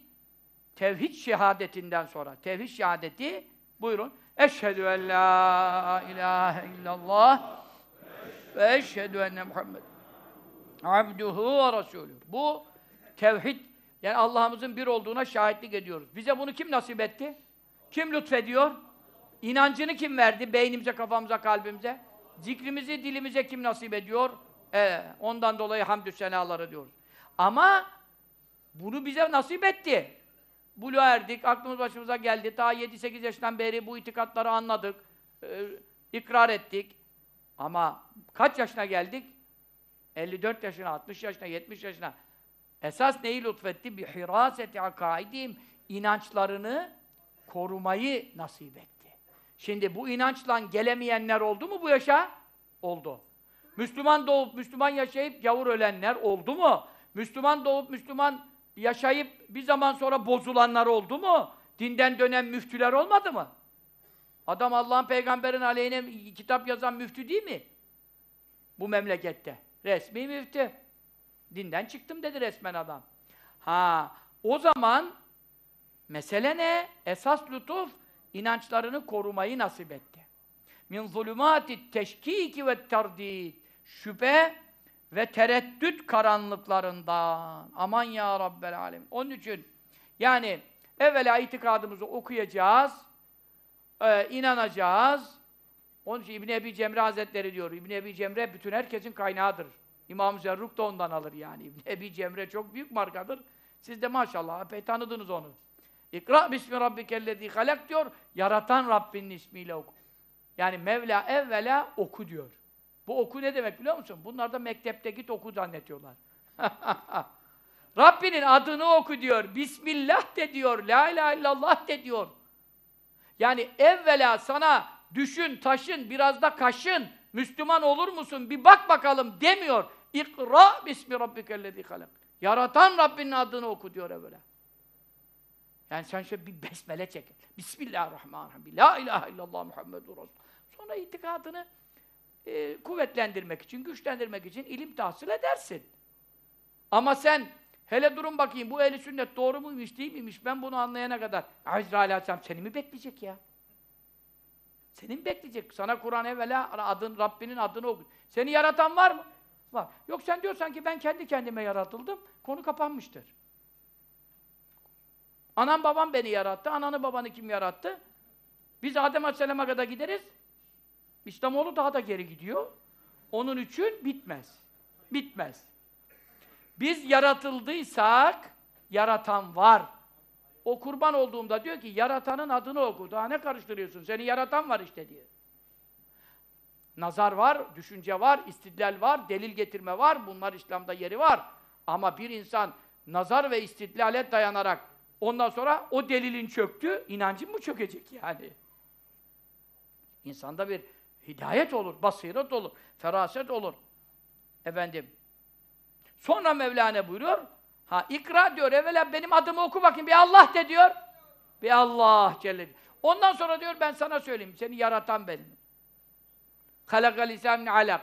tevhid şehadetinden sonra tevhid şehadeti buyurun eşhedü en la ilahe illallah ve eşhedü enne Muhammed abduhu ve resulü. Bu tevhid yani Allah'ımızın bir olduğuna şahitlik ediyoruz. Bize bunu kim nasip etti? Kim lütfediyor? İnancını kim verdi? Beynimize, kafamıza, kalbimize. Zikrimizi dilimize kim nasip ediyor? Ee, ondan dolayı hamdü senaları diyoruz. Ama bunu bize nasip etti. Buluğa erdik, aklımız başımıza geldi. Ta 7-8 yaşından beri bu itikatları anladık. Ee, ikrar ettik. Ama kaç yaşına geldik? 54 yaşına, 60 yaşına, 70 yaşına. Esas neyi lütfetti? Bir hiraseti akaidim inançlarını korumayı nasip etti. Şimdi bu inançla gelemeyenler oldu mu bu yaşa? Oldu. Müslüman doğup Müslüman yaşayıp gavur ölenler oldu mu? Müslüman doğup Müslüman yaşayıp bir zaman sonra bozulanlar oldu mu? Dinden dönen müftüler olmadı mı? Adam Allah'ın peygamberin aleyhine kitap yazan müftü değil mi? Bu memlekette. Resmi müftü. Dinden çıktım dedi resmen adam. Ha, o zaman mesele ne? Esas lütuf inançlarını korumayı nasip etti. Min zulümati teşkiki ve terdid. Şüphe ve tereddüt karanlıklarından. Aman ya Rabbel alem. Onun için yani evvela itikadımızı okuyacağız, e, inanacağız. Onun için İbn Ebi Cemre Hazretleri diyor. İbn Ebi Cemre bütün herkesin kaynağıdır. İmam Zerruk da ondan alır yani. İbn Ebi Cemre çok büyük markadır. Siz de maşallah epey tanıdınız onu. İkra bismi rabbikellezî halak diyor. Yaratan Rabbinin ismiyle oku. Yani Mevla evvela oku diyor. Bu oku ne demek biliyor musun? Bunlar da mektepte git oku zannetiyorlar. <laughs> Rabbinin adını oku diyor. Bismillah de diyor. La ilahe illallah de diyor. Yani evvela sana düşün, taşın, biraz da kaşın. Müslüman olur musun? Bir bak bakalım demiyor. İkra bismi rabbikellezî halak. Yaratan Rabbinin adını oku diyor evvela. Yani sen şöyle bir besmele çek. Bismillahirrahmanirrahim. La ilahe illallah Muhammedur Resul. Sonra itikadını e, kuvvetlendirmek için, güçlendirmek için ilim tahsil edersin. Ama sen hele durun bakayım bu ehli sünnet doğru muymuş değil miymiş ben bunu anlayana kadar Azrail Aleyhisselam seni mi bekleyecek ya? Seni mi bekleyecek? Sana Kur'an evvela adın, Rabbinin adını oku. Seni yaratan var mı? Var. Yok sen diyorsan ki ben kendi kendime yaratıldım, konu kapanmıştır. Anam babam beni yarattı, ananı babanı kim yarattı? Biz Adem Aleyhisselam'a kadar gideriz. İslamoğlu daha da geri gidiyor. Onun için bitmez. Bitmez. Biz yaratıldıysak, yaratan var. O kurban olduğumda diyor ki, yaratanın adını oku. Daha ne karıştırıyorsun? Seni yaratan var işte diyor. Nazar var, düşünce var, istidlal var, delil getirme var. Bunlar İslam'da yeri var. Ama bir insan nazar ve istidlale dayanarak ondan sonra o delilin çöktü, inancın mı çökecek yani? İnsanda bir hidayet olur, basiret olur, feraset olur. Efendim, Sonra Mevlana buyuruyor. Ha ikra diyor evvela benim adımı oku bakayım bir Allah de diyor. Bir Allah Celle. Ondan sonra diyor ben sana söyleyeyim. Seni yaratan benim. Halakal insan alak.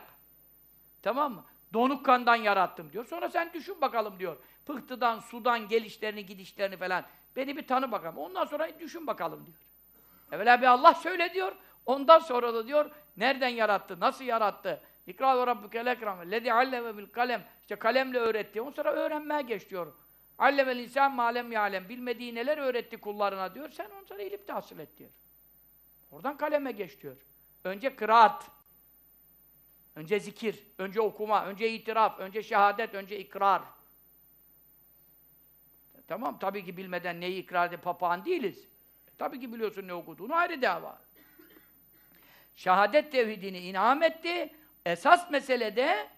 Tamam mı? Donuk kandan yarattım diyor. Sonra sen düşün bakalım diyor. Pıhtıdan, sudan gelişlerini, gidişlerini falan. Beni bir tanı bakalım. Ondan sonra düşün bakalım diyor. Evvela bir Allah söyle diyor. Ondan sonra da diyor nereden yarattı, nasıl yarattı? İkra ve rabbukel ekrem. Lezi alleme bil kalem. İşte kalemle öğretti. Ondan sonra öğrenmeye geç diyor. Allemel insan malem yalem. Bilmediği neler öğretti kullarına diyor. Sen ondan sonra ilim tahsil et diyor. Oradan kaleme geç diyor. Önce kıraat. Önce zikir. Önce okuma. Önce itiraf. Önce şehadet. Önce ikrar. Tamam tabii ki bilmeden neyi ikrar edip papağan değiliz. E, tabii ki biliyorsun ne okuduğunu ayrı dava. Şehadet tevhidini inam etti. Esas meselede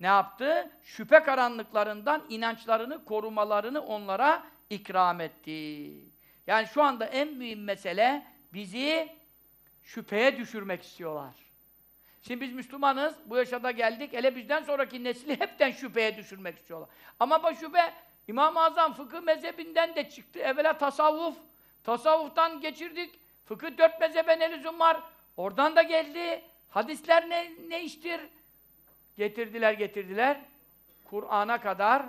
ne yaptı? Şüphe karanlıklarından inançlarını korumalarını onlara ikram etti. Yani şu anda en mühim mesele bizi şüpheye düşürmek istiyorlar. Şimdi biz Müslümanız, bu yaşada geldik, hele bizden sonraki nesli hepten şüpheye düşürmek istiyorlar. Ama bu şüphe İmam-ı Azam fıkıh mezhebinden de çıktı. Evvela tasavvuf, tasavvuftan geçirdik. Fıkıh dört mezhebe ne lüzum var? Oradan da geldi. Hadisler ne, ne iştir? Getirdiler, getirdiler. Kur'an'a kadar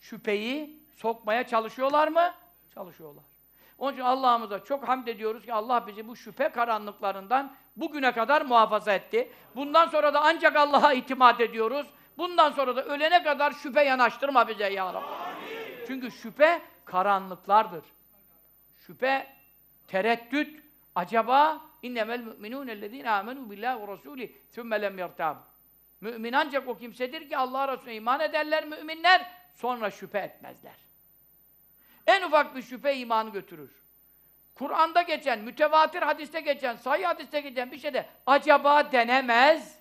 şüpheyi sokmaya çalışıyorlar mı? Çalışıyorlar. Onun için Allah'ımıza çok hamd ediyoruz ki Allah bizi bu şüphe karanlıklarından bugüne kadar muhafaza etti. Bundan sonra da ancak Allah'a itimat ediyoruz. Bundan sonra da ölene kadar şüphe yanaştırma bize ya Rabbi. Çünkü şüphe karanlıklardır. Şüphe, tereddüt, acaba innemel müminûne ellezîne âmenû billâhi ve rasûlih thümme lem yertâb. Mümin ancak o kimsedir ki Allah Resulüne iman ederler müminler, sonra şüphe etmezler. En ufak bir şüphe imanı götürür. Kur'an'da geçen, mütevatir hadiste geçen, sahih hadiste geçen bir şeyde acaba denemez.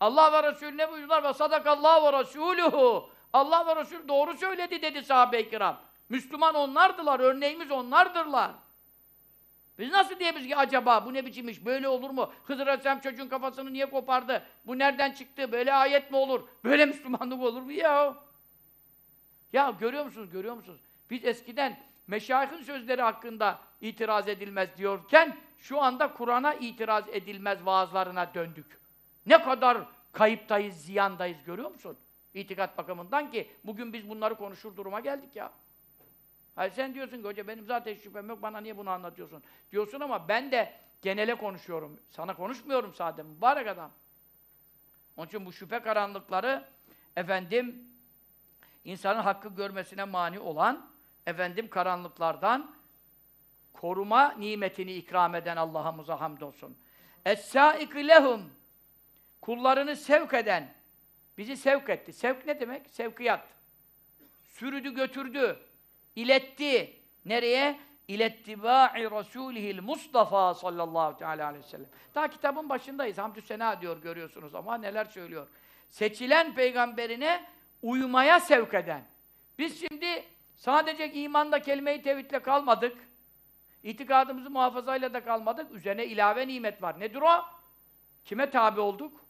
Allah ve Resulü ne buyurdular? Ve sadakallahu ve Resuluhu. Allah ve Resul doğru söyledi dedi sahabe-i kiram. Müslüman onlardılar, örneğimiz onlardırlar. Biz nasıl diyebiliriz ki acaba bu ne biçim iş, böyle olur mu? Hızır Aleyhisselam çocuğun kafasını niye kopardı? Bu nereden çıktı? Böyle ayet mi olur? Böyle Müslümanlık olur mu ya? Ya görüyor musunuz, görüyor musunuz? Biz eskiden meşayihin sözleri hakkında itiraz edilmez diyorken şu anda Kur'an'a itiraz edilmez vaazlarına döndük. Ne kadar kayıptayız, ziyandayız görüyor musun? İtikat bakımından ki bugün biz bunları konuşur duruma geldik ya. Hayır sen diyorsun ki hoca benim zaten şüphem yok bana niye bunu anlatıyorsun? Diyorsun ama ben de genele konuşuyorum. Sana konuşmuyorum sadece mübarek adam. Onun için bu şüphe karanlıkları efendim insanın hakkı görmesine mani olan efendim karanlıklardan koruma nimetini ikram eden Allah'ımıza hamdolsun. Es-sâik lehum kullarını sevk eden bizi sevk etti. Sevk ne demek? Sevkiyat. Sürüdü götürdü. İletti. Nereye? İlettiba'i Rasulihil Mustafa sallallahu teala aleyhi ve sellem. Daha kitabın başındayız. Hamdü sena diyor görüyorsunuz ama neler söylüyor. Seçilen peygamberine uymaya sevk eden. Biz şimdi sadece imanda kelime-i tevhidle kalmadık. İtikadımızı muhafazayla da kalmadık. Üzerine ilave nimet var. Nedir o? Kime tabi olduk?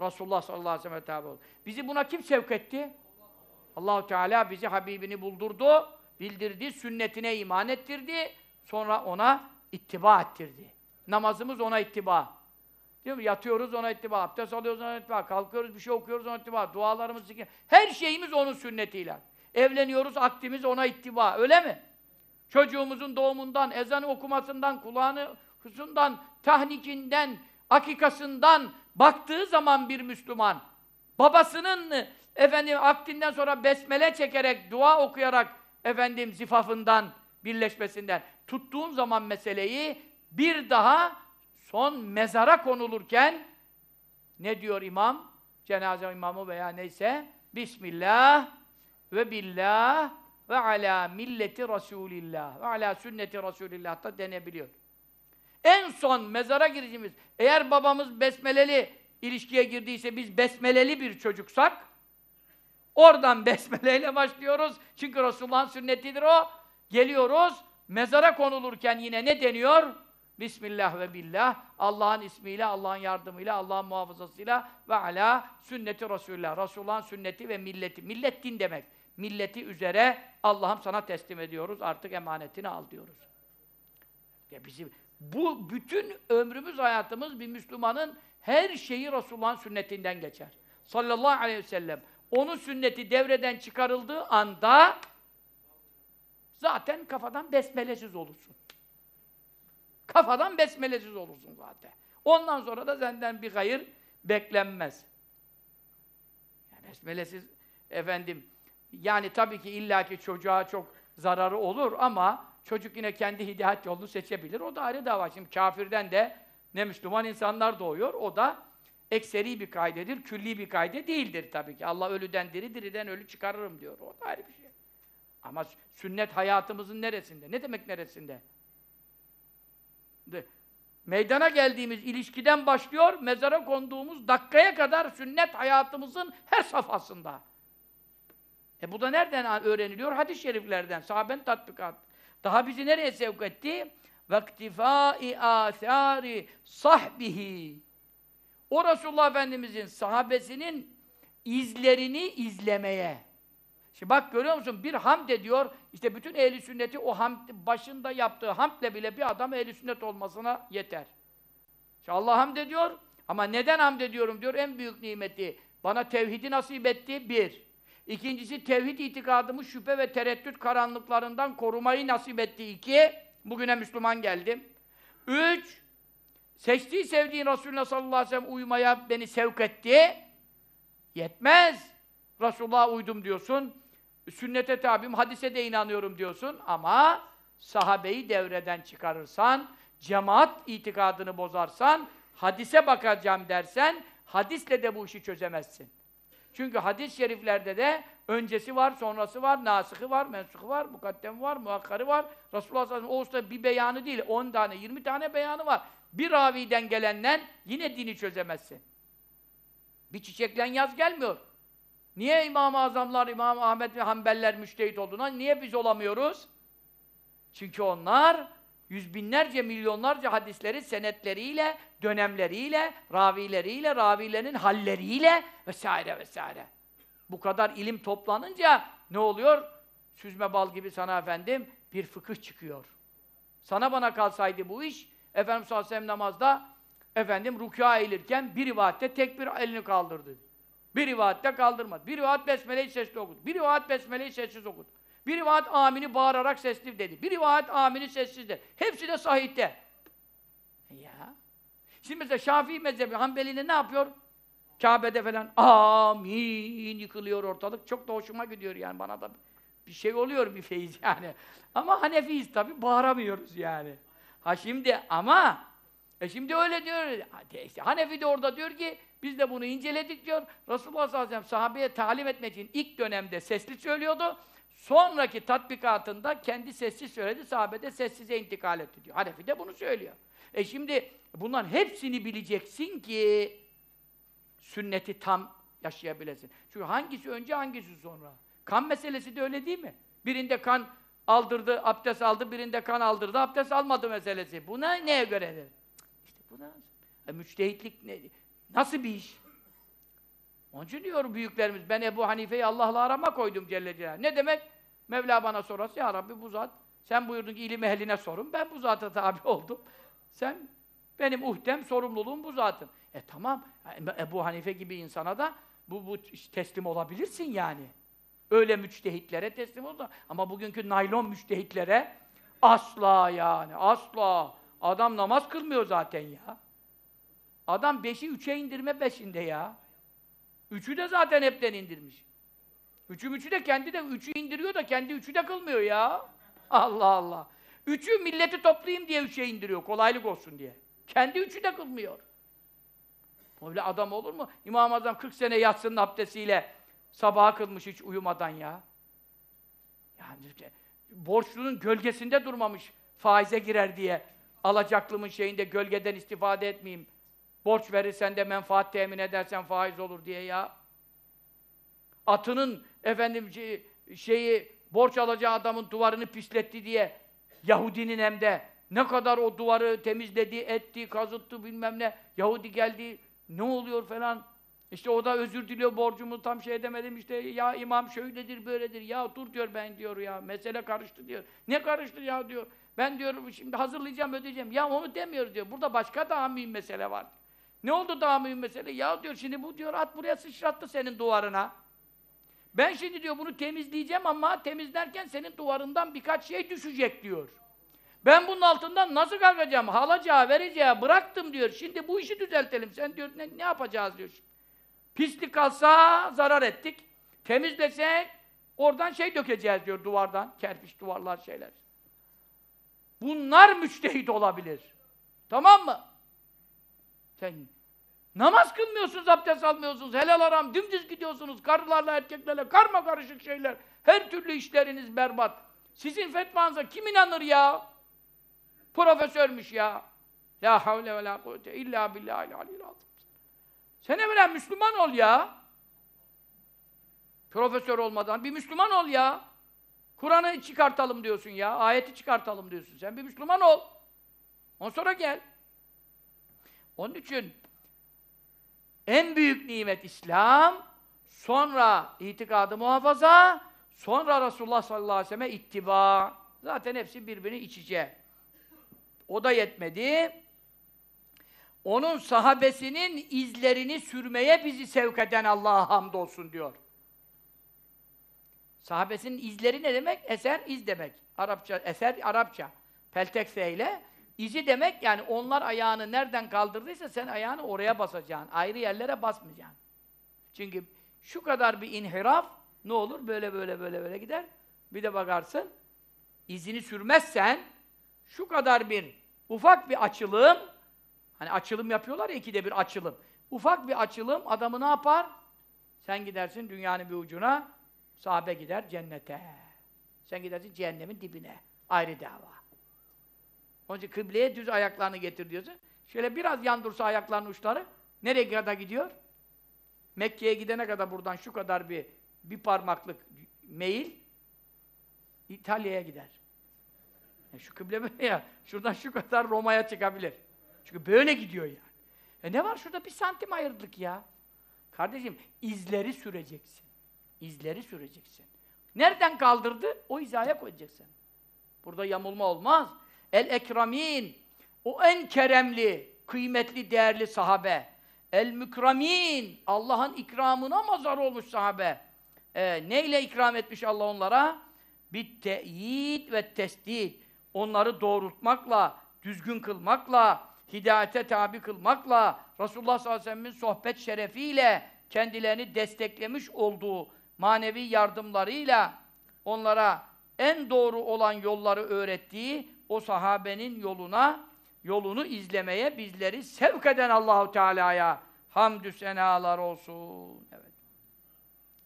Resulullah sallallahu aleyhi ve sellem tabi olduk. Bizi buna kim sevk etti? Allahu Teala bizi Habibini buldurdu, bildirdi, sünnetine iman ettirdi, sonra ona ittiba ettirdi. Namazımız ona ittiba. Değil mi? Yatıyoruz ona ittiba, abdest alıyoruz ona ittiba, kalkıyoruz bir şey okuyoruz ona ittiba, dualarımız, zikir, her şeyimiz onun sünnetiyle. Evleniyoruz, aktimiz ona ittiba, öyle mi? Çocuğumuzun doğumundan, ezanı okumasından, kulağını hısından, tahnikinden, akikasından baktığı zaman bir Müslüman, babasının efendim akdinden sonra besmele çekerek, dua okuyarak efendim zifafından, birleşmesinden tuttuğun zaman meseleyi bir daha son mezara konulurken ne diyor imam? Cenaze imamı veya neyse Bismillah ve billah ve ala milleti Resulillah ve ala sünneti Resulillah da denebiliyor. En son mezara girişimiz, eğer babamız besmeleli ilişkiye girdiyse biz besmeleli bir çocuksak oradan <laughs> besmeleyle başlıyoruz. Çünkü Resulullah'ın sünnetidir o. Geliyoruz, mezara konulurken yine ne deniyor? Bismillah ve billah. Allah'ın ismiyle, Allah'ın yardımıyla, Allah'ın muhafazasıyla ve ala sünneti Resulullah. Resulullah'ın sünneti ve milleti. Millet din demek. Milleti üzere Allah'ım sana teslim ediyoruz. Artık emanetini al diyoruz. Ya bizim bu bütün ömrümüz, hayatımız bir Müslümanın her şeyi Resulullah'ın sünnetinden geçer. Sallallahu aleyhi ve sellem. Onun sünneti devreden çıkarıldığı anda zaten kafadan besmelesiz olursun. Kafadan besmelesiz olursun zaten. Ondan sonra da senden bir hayır beklenmez. Yani besmelesiz efendim yani tabii ki illaki çocuğa çok zararı olur ama çocuk yine kendi hidayet yolunu seçebilir. O da ayrı dava. Şimdi kafirden de ne Müslüman insanlar doğuyor. O da ekseri bir kaydedir, külli bir kayde değildir tabii ki. Allah ölüden diri, diriden ölü çıkarırım diyor. O da ayrı bir şey. Ama sünnet hayatımızın neresinde? Ne demek neresinde? De, meydana geldiğimiz ilişkiden başlıyor, mezara konduğumuz dakikaya kadar sünnet hayatımızın her safhasında. E bu da nereden öğreniliyor? Hadis-i şeriflerden, sahabenin tatbikat. Daha bizi nereye sevk etti? وَاَكْتِفَاءِ آثَارِ sahbihi. o Resulullah Efendimizin sahabesinin izlerini izlemeye. Şimdi bak görüyor musun? Bir hamd ediyor. İşte bütün ehli sünneti o hamd başında yaptığı hamdle bile bir adam ehli sünnet olmasına yeter. İşte Allah hamd ediyor ama neden hamd ediyorum diyor en büyük nimeti. Bana tevhidi nasip etti bir. İkincisi tevhid itikadımı şüphe ve tereddüt karanlıklarından korumayı nasip etti. İki, bugüne Müslüman geldim. Üç, seçtiği sevdiğin Resulüne sallallahu aleyhi ve sellem uymaya beni sevk etti. Yetmez. Resulullah'a uydum diyorsun. Sünnete tabim, hadise de inanıyorum diyorsun ama sahabeyi devreden çıkarırsan, cemaat itikadını bozarsan, hadise bakacağım dersen, hadisle de bu işi çözemezsin. Çünkü hadis-i şeriflerde de öncesi var, sonrası var, nasıhı var, mensuhu var, mukaddem var, muhakkarı var. Resulullah sallallahu aleyhi ve sellem o usta bir beyanı değil, 10 tane, 20 tane beyanı var. Bir raviden gelenden yine dini çözemezsin. Bir çiçeklen yaz gelmiyor. Niye İmam-ı Azamlar, İmam Ahmet ve Hanbeller müştehit olduğuna niye biz olamıyoruz? Çünkü onlar yüz binlerce, milyonlarca hadisleri senetleriyle, dönemleriyle, ravileriyle, ravilerin halleriyle vesaire vesaire. Bu kadar ilim toplanınca ne oluyor? Süzme bal gibi sana efendim bir fıkıh çıkıyor. Sana bana kalsaydı bu iş, Efendimiz sallallahu aleyhi ve sellem namazda efendim rükûa eğilirken bir rivayette tek bir elini kaldırdı. Bir rivayette kaldırmadı. Bir rivayet besmeleyi sesli okudu. Bir rivayet besmeleyi sessiz okudu. Bir rivayet amini bağırarak sesli dedi. Bir rivayet amini sessiz dedi. Hepsi de sahihte. Ya. Şimdi mesela Şafii mezhebi Hanbeli'ne ne yapıyor? Kabe'de falan amin yıkılıyor ortalık. Çok da hoşuma gidiyor yani bana da bir şey oluyor bir feyiz yani. Ama Hanefiyiz tabi bağıramıyoruz yani. Ha şimdi ama e şimdi öyle diyor. İşte Hanefi de orada diyor ki biz de bunu inceledik diyor. Resulullah sallallahu aleyhi ve sellem sahabeye talim etmek için ilk dönemde sesli söylüyordu. Sonraki tatbikatında kendi sessiz söyledi, sahabede sessize intikal etti diyor. Hanefi de bunu söylüyor. E şimdi bunların hepsini bileceksin ki sünneti tam yaşayabilesin. Çünkü hangisi önce hangisi sonra? Kan meselesi de öyle değil mi? Birinde kan aldırdı, abdest aldı, birinde kan aldırdı, abdest almadı meselesi. Buna neye göredir? İşte buna e, müçtehitlik ne, nasıl bir iş? Onun için diyor büyüklerimiz, ben Ebu Hanife'yi Allah'la arama koydum Celle Celaluhu. Ne demek? Mevla bana sorarsa, ya Rabbi bu zat, sen buyurdun ki ilim ehline sorun, ben bu zata tabi oldum. Sen, benim uhdem, sorumluluğum bu zatın. E tamam, Ebu Hanife gibi insana da bu, bu teslim olabilirsin yani. Öyle müçtehitlere teslim oldu. Ama bugünkü naylon müçtehitlere asla yani, asla. Adam namaz kılmıyor zaten ya. Adam beşi üçe indirme beşinde ya. Üçü de zaten hepten indirmiş. Üçü üçü de kendi de üçü indiriyor da kendi üçü de kılmıyor ya. Allah Allah. Üçü milleti toplayayım diye üçe indiriyor, kolaylık olsun diye. Kendi üçü de kılmıyor. Böyle adam olur mu? İmam-ı Azam 40 sene yatsının abdestiyle sabaha kılmış hiç uyumadan ya. Yani borçlunun gölgesinde durmamış faize girer diye. Alacaklımın şeyinde gölgeden istifade etmeyeyim. Borç verirsen de menfaat temin edersen faiz olur diye ya. Atının efendim şey, şeyi borç alacağı adamın duvarını pisletti diye Yahudinin hem de ne kadar o duvarı temizledi, etti, kazıttı bilmem ne. Yahudi geldi, ne oluyor falan. İşte o da özür diliyor borcumu tam şey edemedim işte ya imam şöyledir böyledir ya dur diyor ben diyor ya mesele karıştı diyor. Ne karıştı ya diyor. Ben diyorum şimdi hazırlayacağım ödeyeceğim. Ya onu demiyor diyor. Burada başka daha mühim mesele var. Ne oldu daha mühim mesele? Ya diyor şimdi bu diyor at buraya sıçrattı senin duvarına. Ben şimdi diyor bunu temizleyeceğim ama temizlerken senin duvarından birkaç şey düşecek diyor. Ben bunun altından nasıl kalkacağım? Halacağı, vereceği bıraktım diyor. Şimdi bu işi düzeltelim. Sen diyor ne, ne yapacağız diyor. Pislik kalsa zarar ettik. Temizlesek oradan şey dökeceğiz diyor duvardan. Kerpiç duvarlar şeyler. Bunlar müçtehit olabilir. Tamam mı? Sen namaz kılmıyorsunuz, abdest almıyorsunuz, helal aram, dümdüz gidiyorsunuz, karılarla, erkeklerle, karma karışık şeyler. Her türlü işleriniz berbat. Sizin fetvanıza kim inanır ya? Profesörmüş ya. La havle ve la kuvvete illa billahil aliyyil azim. Sen evvela Müslüman ol ya. Profesör olmadan bir Müslüman ol ya. Kur'an'ı çıkartalım diyorsun ya. Ayeti çıkartalım diyorsun. Sen bir Müslüman ol. Ondan sonra gel. Onun için en büyük nimet İslam, sonra itikadı muhafaza, sonra Resulullah sallallahu aleyhi ve selleme ittiba. Zaten hepsi birbirini iç içe. O da yetmedi. Onun sahabesinin izlerini sürmeye bizi sevk eden Allah'a hamdolsun diyor. Sahabesinin izleri ne demek? Eser, iz demek. Arapça, eser Arapça. Peltekse ile izi demek yani onlar ayağını nereden kaldırdıysa sen ayağını oraya basacaksın. Ayrı yerlere basmayacaksın. Çünkü şu kadar bir inhiraf ne olur? Böyle böyle böyle böyle gider. Bir de bakarsın izini sürmezsen şu kadar bir ufak bir açılım hani açılım yapıyorlar ya ikide bir açılım. Ufak bir açılım adamı ne yapar? Sen gidersin dünyanın bir ucuna Sahabe gider cennete. Sen gidersin cehennemin dibine. Ayrı dava. Onun için kıbleye düz ayaklarını getir diyorsun. Şöyle biraz yan dursa ayaklarının uçları nereye kadar gidiyor? Mekke'ye gidene kadar buradan şu kadar bir bir parmaklık meyil İtalya'ya gider. E şu kıble böyle ya. Şuradan şu kadar Roma'ya çıkabilir. Çünkü böyle gidiyor yani. E ne var şurada bir santim ayırdık ya. Kardeşim izleri süreceksin. İzleri süreceksin. Nereden kaldırdı? O hizaya koyacaksın. Burada yamulma olmaz. El ekramin. O en keremli, kıymetli, değerli sahabe. El mükramin. Allah'ın ikramına mazhar olmuş sahabe. Ee, neyle ikram etmiş Allah onlara? Bir teyit ve tesdid. Onları doğrultmakla, düzgün kılmakla, hidayete tabi kılmakla, Resulullah sallallahu aleyhi ve sellem'in sohbet şerefiyle kendilerini desteklemiş olduğu manevi yardımlarıyla onlara en doğru olan yolları öğrettiği o sahabenin yoluna yolunu izlemeye bizleri sevk eden Allahu Teala'ya hamdü senalar olsun. Evet.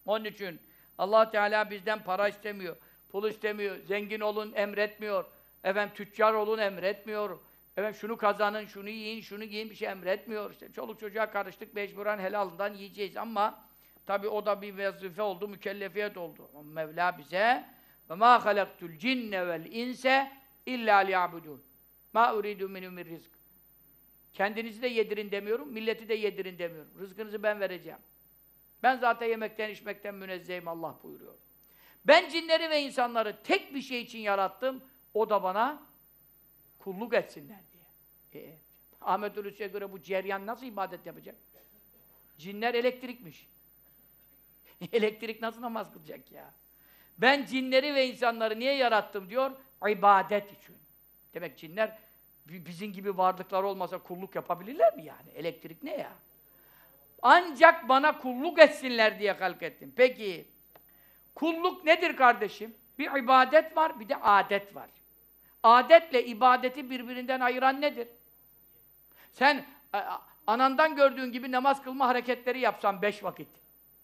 Onun için Allah Teala bizden para istemiyor, pul istemiyor, zengin olun emretmiyor. Efendim tüccar olun emretmiyor. Efendim şunu kazanın, şunu yiyin, şunu giyin bir şey emretmiyor. İşte çoluk çocuğa karıştık mecburen helalından yiyeceğiz ama tabi o da bir vazife oldu, mükellefiyet oldu. Ama Mevla bize ve ma halaktul cinne vel inse illa liyabudun. Ma uridu minhum min rizk. Kendinizi de yedirin demiyorum, milleti de yedirin demiyorum. Rızkınızı ben vereceğim. Ben zaten yemekten içmekten münezzehim Allah buyuruyor. Ben cinleri ve insanları tek bir şey için yarattım. O da bana kulluk etsinler. E, Ahmet Hulusi'ye göre bu ceryan nasıl ibadet yapacak? Cinler elektrikmiş. <laughs> Elektrik nasıl namaz kılacak ya? Ben cinleri ve insanları niye yarattım diyor? İbadet için. Demek cinler bizim gibi varlıklar olmasa kulluk yapabilirler mi yani? Elektrik ne ya? Ancak bana kulluk etsinler diye halk ettim. Peki, kulluk nedir kardeşim? Bir ibadet var, bir de adet var. Adetle ibadeti birbirinden ayıran nedir? Sen anandan gördüğün gibi namaz kılma hareketleri yapsan beş vakit.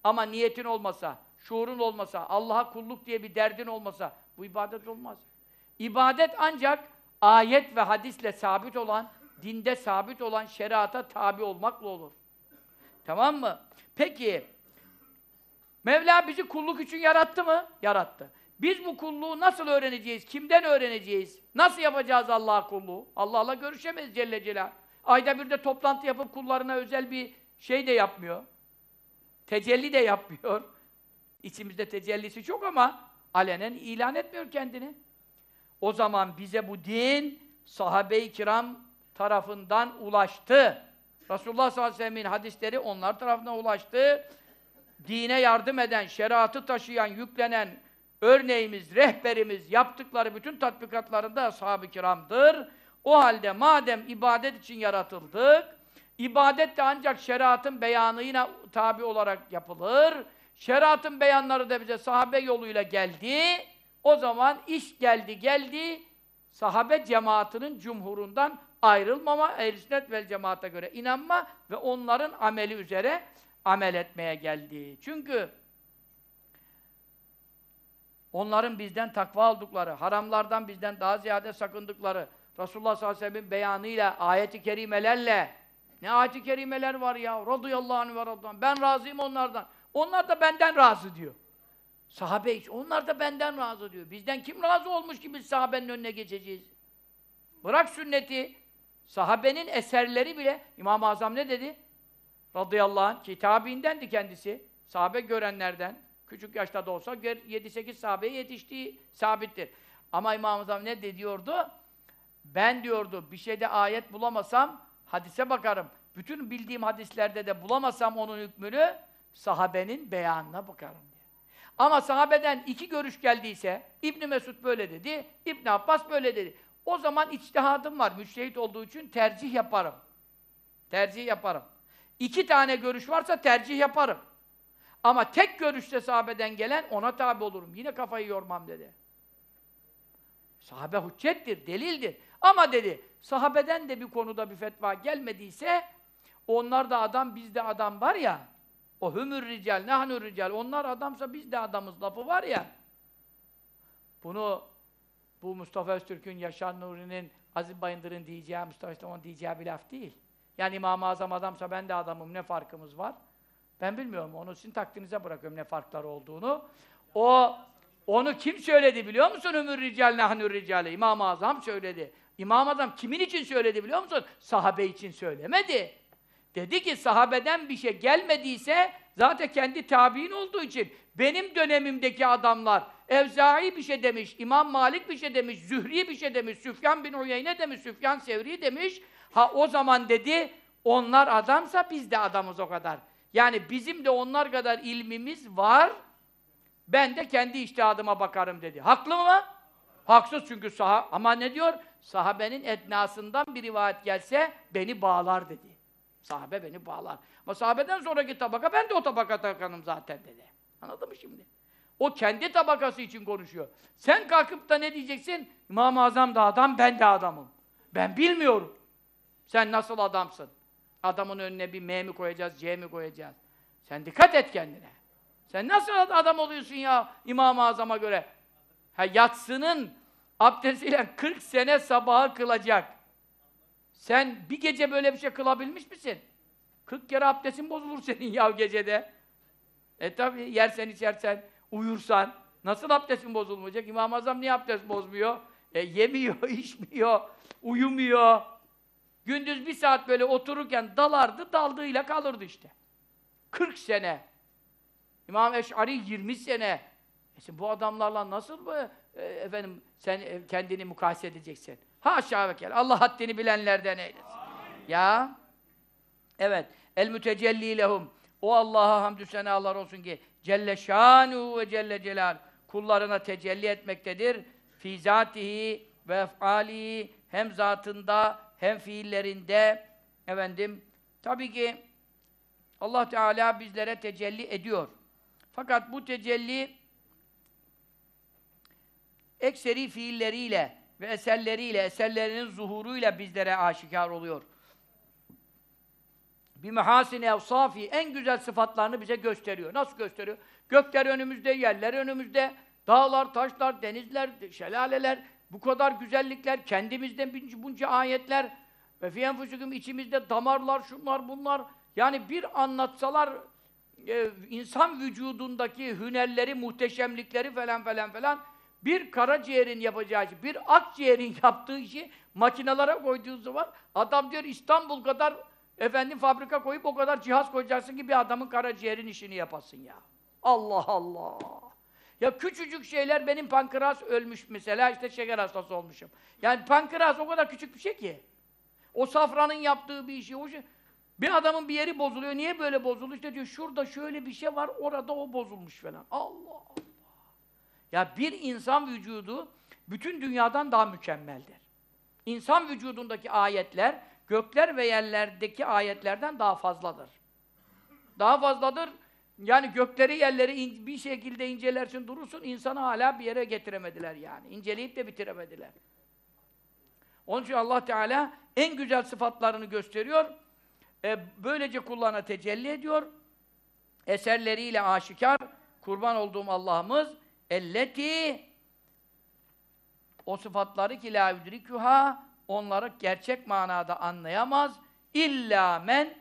Ama niyetin olmasa, şuurun olmasa, Allah'a kulluk diye bir derdin olmasa bu ibadet olmaz. İbadet ancak ayet ve hadisle sabit olan, dinde sabit olan şeriata tabi olmakla olur. Tamam mı? Peki, Mevla bizi kulluk için yarattı mı? Yarattı. Biz bu kulluğu nasıl öğreneceğiz? Kimden öğreneceğiz? Nasıl yapacağız Allah'a kulluğu? Allah'la görüşemeyiz Celle Celal. Ayda bir de toplantı yapıp kullarına özel bir şey de yapmıyor. Tecelli de yapmıyor. <laughs> İçimizde tecellisi çok ama alenen ilan etmiyor kendini. O zaman bize bu din sahabe-i kiram tarafından ulaştı. Resulullah sallallahu aleyhi ve sellem'in hadisleri onlar tarafından ulaştı. Dine yardım eden, şeriatı taşıyan, yüklenen örneğimiz, rehberimiz yaptıkları bütün tatbikatlarında ashab-ı kiramdır. O halde madem ibadet için yaratıldık, ibadet de ancak şeriatın beyanıyla tabi olarak yapılır. Şeriatın beyanları da bize sahabe yoluyla geldi. O zaman iş geldi geldi, sahabe cemaatinin cumhurundan ayrılmama, ehl sünnet vel cemaate göre inanma ve onların ameli üzere amel etmeye geldi. Çünkü onların bizden takva aldıkları, haramlardan bizden daha ziyade sakındıkları, Resulullah sallallahu aleyhi ve sellem'in beyanıyla, ayet-i kerimelerle, ne ayet-i kerimeler var ya, radıyallahu anh ve radıyallahu Ben razıyım onlardan. Onlar da benden razı diyor. Sahabe hiç, onlar da benden razı diyor. Bizden kim razı olmuş ki biz sahabenin önüne geçeceğiz? Bırak sünneti, sahabenin eserleri bile, İmam-ı Azam ne dedi? Radıyallahu anh, kitabiğindendi kendisi. Sahabe görenlerden, küçük yaşta da olsa 7-8 sahabeye yetiştiği sabittir. Ama İmam-ı Azam ne diyordu? Ben diyordu, bir şeyde ayet bulamasam, hadise bakarım. Bütün bildiğim hadislerde de bulamasam onun hükmünü, sahabenin beyanına bakarım diye. Ama sahabeden iki görüş geldiyse, İbn Mesud böyle dedi, İbn Abbas böyle dedi. O zaman içtihadım var, müştehit olduğu için tercih yaparım. Tercih yaparım. İki tane görüş varsa tercih yaparım. Ama tek görüşte sahabeden gelen ona tabi olurum. Yine kafayı yormam dedi. Sahabe hüccettir, delildir. Ama dedi, sahabeden de bir konuda bir fetva gelmediyse onlar da adam, bizde adam var ya O hümür rical, nahnur rical. Onlar adamsa biz de adamız lafı var ya. Bunu bu Mustafa Öztürk'ün, Yaşar Nuri'nin, Aziz Bayındır'ın diyeceği, Mustafa İslamoğlu'nun diyeceği bir laf değil. Yani İmam-ı Azam adamsa ben de adamım, ne farkımız var? Ben bilmiyorum, onu sizin takdirinize bırakıyorum ne farkları olduğunu. O, onu kim söyledi biliyor musun? Ömür rical, nahnur ricale. İmam-ı Azam söyledi. İmam-ı Azam kimin için söyledi biliyor musun? Sahabe için söylemedi. Dedi ki sahabeden bir şey gelmediyse zaten kendi tabi'in olduğu için benim dönemimdeki adamlar Evzai bir şey demiş, İmam Malik bir şey demiş, Zühri bir şey demiş, Süfyan bin Uyeyne demiş, Süfyan Sevri demiş. Ha o zaman dedi onlar adamsa biz de adamız o kadar. Yani bizim de onlar kadar ilmimiz var. Ben de kendi iştihadıma bakarım dedi. Haklı mı? Haksız çünkü saha ama ne diyor? Sahabenin etnasından bir rivayet gelse beni bağlar dedi. Sahabe beni bağlar. Ama sahabeden sonraki tabaka ben de o tabaka takanım zaten dedi. Anladın mı şimdi? O kendi tabakası için konuşuyor. Sen kalkıp da ne diyeceksin? İmam-ı Azam da adam, ben de adamım. Ben bilmiyorum. Sen nasıl adamsın? Adamın önüne bir M mi koyacağız, C mi koyacağız? Sen dikkat et kendine. Sen nasıl adam oluyorsun ya İmam-ı Azam'a göre? Ha yatsının abdestiyle 40 sene sabahı kılacak. Sen bir gece böyle bir şey kılabilmiş misin? 40 kere abdestin bozulur senin ya gecede. E tabi yersen içersen, uyursan nasıl abdestin bozulmayacak? İmam-ı Azam niye abdest bozmuyor? E, yemiyor, <laughs> içmiyor, uyumuyor. Gündüz bir saat böyle otururken dalardı, daldığıyla kalırdı işte. 40 sene. İmam Eş'ari 20 sene. E şimdi bu adamlarla nasıl bu, e, efendim sen e, kendini mukayese edeceksin? Haşa ve kel. Allah haddini bilenlerden eylesin. Ya. Evet. El mütecelli lehum. O Allah'a hamdü senalar olsun ki Celle şanu ve Celle celal kullarına tecelli etmektedir. Fi zatihi ve efalihi hem zatında hem fiillerinde efendim tabii ki Allah Teala bizlere tecelli ediyor. Fakat bu tecelli ekseri fiilleriyle ve eserleriyle, eserlerinin zuhuruyla bizlere aşikar oluyor. Bir mehasin evsafi en güzel sıfatlarını bize gösteriyor. Nasıl gösteriyor? Gökler önümüzde, yerler önümüzde, dağlar, taşlar, denizler, şelaleler, bu kadar güzellikler, kendimizden bunca ayetler ve fi enfusikum içimizde damarlar, şunlar, bunlar. Yani bir anlatsalar e, insan vücudundaki hünerleri, muhteşemlikleri falan falan falan bir karaciğerin yapacağı işi, bir akciğerin <laughs> yaptığı işi makinalara koyduğu zaman adam diyor İstanbul kadar efendim fabrika koyup o kadar cihaz koyacaksın ki bir adamın karaciğerin işini yapasın ya. Allah Allah! Ya küçücük şeyler benim pankreas ölmüş mesela işte şeker hastası olmuşum. Yani pankreas o kadar küçük bir şey ki. O safranın yaptığı bir işi, o şey. Bir adamın bir yeri bozuluyor. Niye böyle bozuldu? İşte diyor şurada şöyle bir şey var, orada o bozulmuş falan. Allah! Ya bir insan vücudu bütün dünyadan daha mükemmeldir. İnsan vücudundaki ayetler gökler ve yerlerdeki ayetlerden daha fazladır. Daha fazladır. Yani gökleri yerleri bir şekilde incelersin durursun insanı hala bir yere getiremediler yani. İnceleyip de bitiremediler. Onun için Allah Teala en güzel sıfatlarını gösteriyor. E, böylece kullarına tecelli ediyor. Eserleriyle aşikar kurban olduğum Allah'ımız elleti o sıfatları ki la yudrikuha onları gerçek manada anlayamaz illa men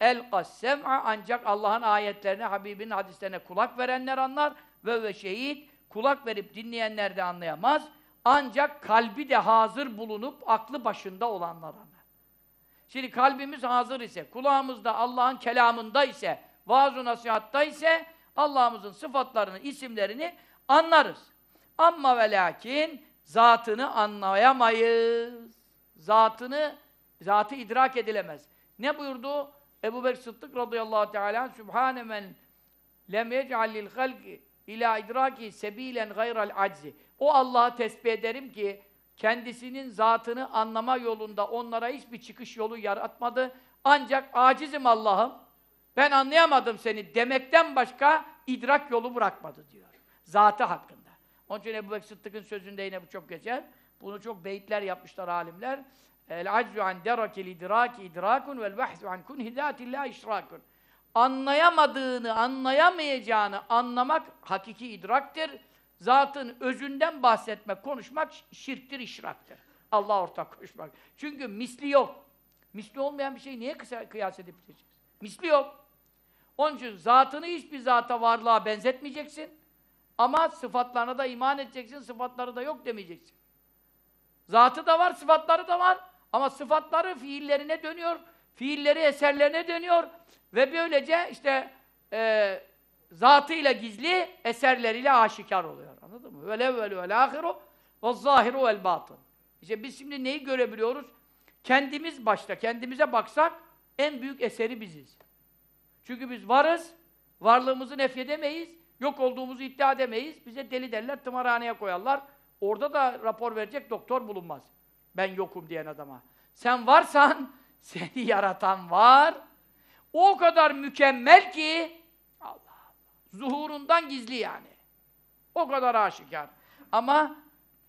el sem'a ancak Allah'ın ayetlerine, Habibinin hadislerine kulak verenler anlar ve ve şehit kulak verip dinleyenler de anlayamaz. Ancak kalbi de hazır bulunup aklı başında olanlar anlar. Şimdi kalbimiz hazır ise, kulağımızda Allah'ın kelamında ise, vaaz-ı nasihatta ise Allah'ımızın sıfatlarını, isimlerini anlarız. Ama ve lakin zatını anlayamayız. Zatını, zatı idrak edilemez. Ne buyurdu? Ebu Bekir Sıddık radıyallahu teala Sübhane men lem yec'alil halki ila idraki sebilen gayral aczi. O Allah'a tesbih ederim ki kendisinin zatını anlama yolunda onlara hiçbir çıkış yolu yaratmadı. Ancak acizim Allah'ım. Ben anlayamadım seni demekten başka idrak yolu bırakmadı diyor. Zatı hakkında. Onun için Ebu Bekir Sıddık'ın sözünde yine bu çok geçer. Bunu çok beyitler yapmışlar alimler. El aczu an derakil idraki idrakun vel bahzu an kunhi zatillahi işrakun. anlayamadığını, anlayamayacağını anlamak hakiki idraktir. Zatın özünden bahsetmek, konuşmak şirktir, işraktır. Allah ortak koşmak. Çünkü misli yok. Misli olmayan bir şey niye kıyas edip gideceksin? Misli yok. Onun için zatını hiçbir zata varlığa benzetmeyeceksin. Ama sıfatlarına da iman edeceksin, sıfatları da yok demeyeceksin. Zatı da var, sıfatları da var. Ama sıfatları fiillerine dönüyor, fiilleri eserlerine dönüyor. Ve böylece işte e, zatıyla gizli, eserleriyle aşikar oluyor. Anladın mı? Vele vele vele ahiru ve zahiru vel batın. İşte biz şimdi neyi görebiliyoruz? Kendimiz başta, kendimize baksak en büyük eseri biziz. Çünkü biz varız, varlığımızı nefyedemeyiz, yok olduğumuzu iddia edemeyiz. Bize deli derler, tımarhaneye koyarlar. Orada da rapor verecek doktor bulunmaz. Ben yokum diyen adama. Sen varsan, <laughs> seni yaratan var. O kadar mükemmel ki, Allah Allah, zuhurundan gizli yani. O kadar aşikar. Ama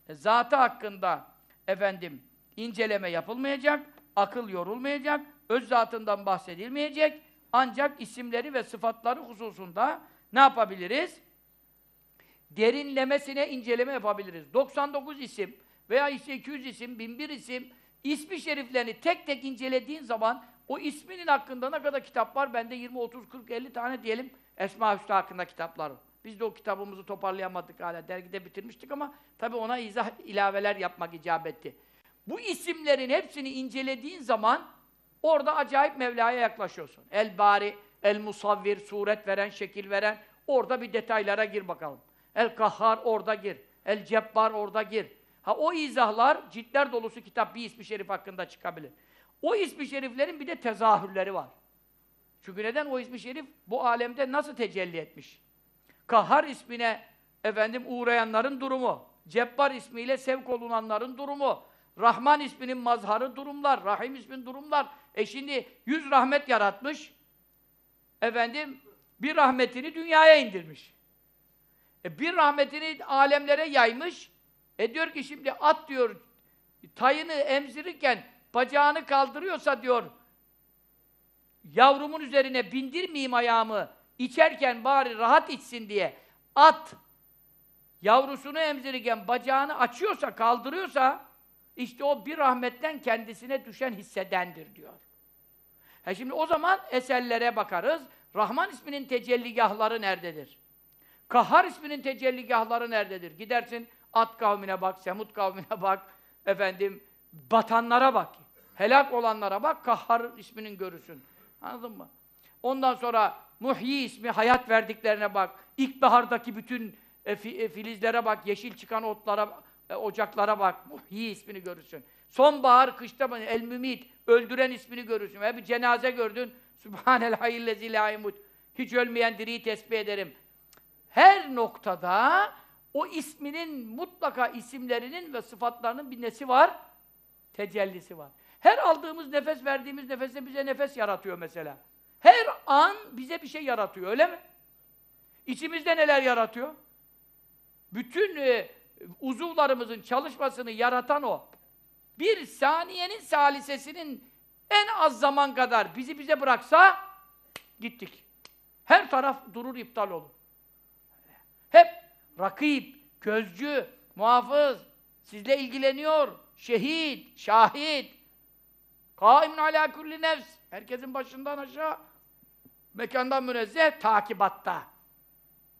zatı hakkında efendim inceleme yapılmayacak, akıl yorulmayacak, öz zatından bahsedilmeyecek. Ancak isimleri ve sıfatları hususunda ne yapabiliriz? Derinlemesine inceleme yapabiliriz. 99 isim veya işte 200 isim, 1001 isim, ismi şeriflerini tek tek incelediğin zaman o isminin hakkında ne kadar kitap var? Bende 20, 30, 40, 50 tane diyelim Esma Hüsnü hakkında kitaplar var. Biz de o kitabımızı toparlayamadık hala. Dergide bitirmiştik ama tabii ona izah, ilaveler yapmak icap etti. Bu isimlerin hepsini incelediğin zaman orada acayip Mevla'ya yaklaşıyorsun. El Bari, El Musavvir, suret veren, şekil veren. Orada bir detaylara gir bakalım. El Kahhar orada gir. El Cebbar orada gir. Ha o izahlar ciltler dolusu kitap bir ismi şerif hakkında çıkabilir. O ismi şeriflerin bir de tezahürleri var. Çünkü neden o ismi şerif bu alemde nasıl tecelli etmiş? Kahhar ismine efendim uğrayanların durumu, Cebbar ismiyle sevk olunanların durumu, Rahman isminin mazharı durumlar, Rahim isminin durumlar. E şimdi yüz rahmet yaratmış. Efendim bir rahmetini dünyaya indirmiş. E bir rahmetini alemlere yaymış. E diyor ki şimdi at diyor tayını emzirirken bacağını kaldırıyorsa diyor yavrumun üzerine bindirmeyeyim ayağımı içerken bari rahat içsin diye at yavrusunu emzirirken bacağını açıyorsa, kaldırıyorsa işte o bir rahmetten kendisine düşen hissedendir diyor. Ha şimdi o zaman eserlere bakarız. Rahman isminin tecelligahları nerededir? Kahhar isminin tecelligahları nerededir? Gidersin At kavmine bak, Semut kavmine bak, efendim batanlara bak. Helak olanlara bak, Kahhar isminin görürsün. Anladın mı? Ondan sonra Muhyi ismi hayat verdiklerine bak. İlkbahardaki bütün e, fi, e, filizlere bak, yeşil çıkan otlara, e, ocaklara bak. Muhyi ismini görürsün. Sonbahar, kışta el mümit, öldüren ismini görürsün. Ve bir cenaze gördün. Sübhanel hayyillezi la. Hiç ölmeyen diriyi tesbih ederim. Her noktada o isminin mutlaka isimlerinin ve sıfatlarının bir nesi var? Tecellisi var. Her aldığımız nefes, verdiğimiz nefeste bize nefes yaratıyor mesela. Her an bize bir şey yaratıyor, öyle mi? İçimizde neler yaratıyor? Bütün e, uzuvlarımızın çalışmasını yaratan o. Bir saniyenin salisesinin en az zaman kadar bizi bize bıraksa gittik. Her taraf durur, iptal olur. Hep rakip, gözcü, muhafız, sizle ilgileniyor, şehit, şahit, kaimun ala kulli nefs, herkesin başından aşağı, mekandan münezzeh, takibatta.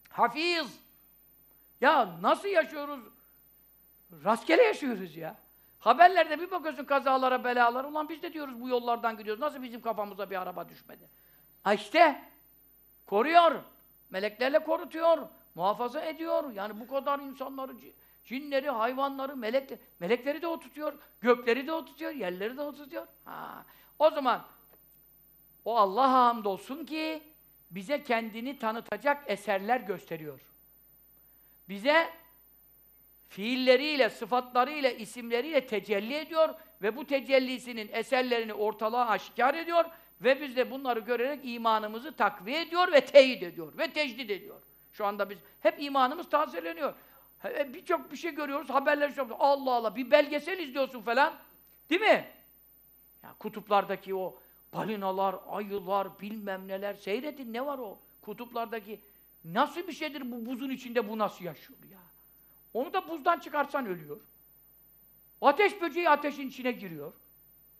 Hafiz. Ya nasıl yaşıyoruz? Rastgele yaşıyoruz ya. Haberlerde bir bakıyorsun kazalara, belalara, ulan biz de diyoruz bu yollardan gidiyoruz, nasıl bizim kafamıza bir araba düşmedi? Ha işte, koruyor, meleklerle korutuyor, muhafaza ediyor. Yani bu kadar insanları, cinleri, hayvanları, melekleri, melekleri de o tutuyor, gökleri de o tutuyor, yerleri de o tutuyor. Ha. O zaman o Allah'a hamdolsun ki bize kendini tanıtacak eserler gösteriyor. Bize fiilleriyle, sıfatlarıyla, isimleriyle tecelli ediyor ve bu tecellisinin eserlerini ortalığa aşikar ediyor ve biz de bunları görerek imanımızı takviye ediyor ve teyit ediyor ve tecdid ediyor. Şu anda biz hep imanımız tazeleniyor. E, birçok bir şey görüyoruz, haberler yapıyoruz. Allah Allah, bir belgesel izliyorsun falan. Değil mi? Ya kutuplardaki o balinalar, ayılar, bilmem neler. Seyredin ne var o kutuplardaki. Nasıl bir şeydir bu buzun içinde bu nasıl yaşıyor ya? Onu da buzdan çıkarsan ölüyor. Ateş böceği ateşin içine giriyor.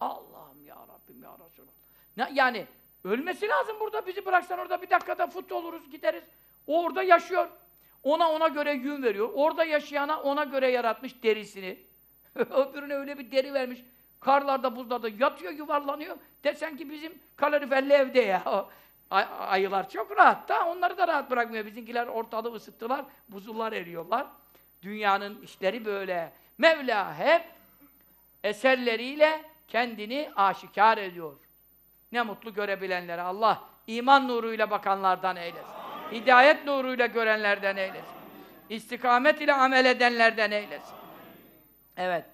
Allah'ım ya Rabbim ya Resulallah. Yani ölmesi lazım burada. Bizi bıraksan orada bir dakikada fut oluruz gideriz. O orada yaşıyor. Ona ona göre yün veriyor. Orada yaşayana ona göre yaratmış derisini. <laughs> Öbürüne öyle bir deri vermiş. Karlarda, buzlarda yatıyor, yuvarlanıyor. Desen ki bizim kaloriferli evde ya. <laughs> Ay- ayılar çok rahat da onları da rahat bırakmıyor. Bizimkiler ortalığı ısıttılar, buzullar eriyorlar. Dünyanın işleri böyle. Mevla hep eserleriyle kendini aşikar ediyor. Ne mutlu görebilenlere Allah iman nuruyla bakanlardan eylesin. Hidayet nuruyla görenlerden eylesin. İstikamet ile amel edenlerden eylesin. Evet.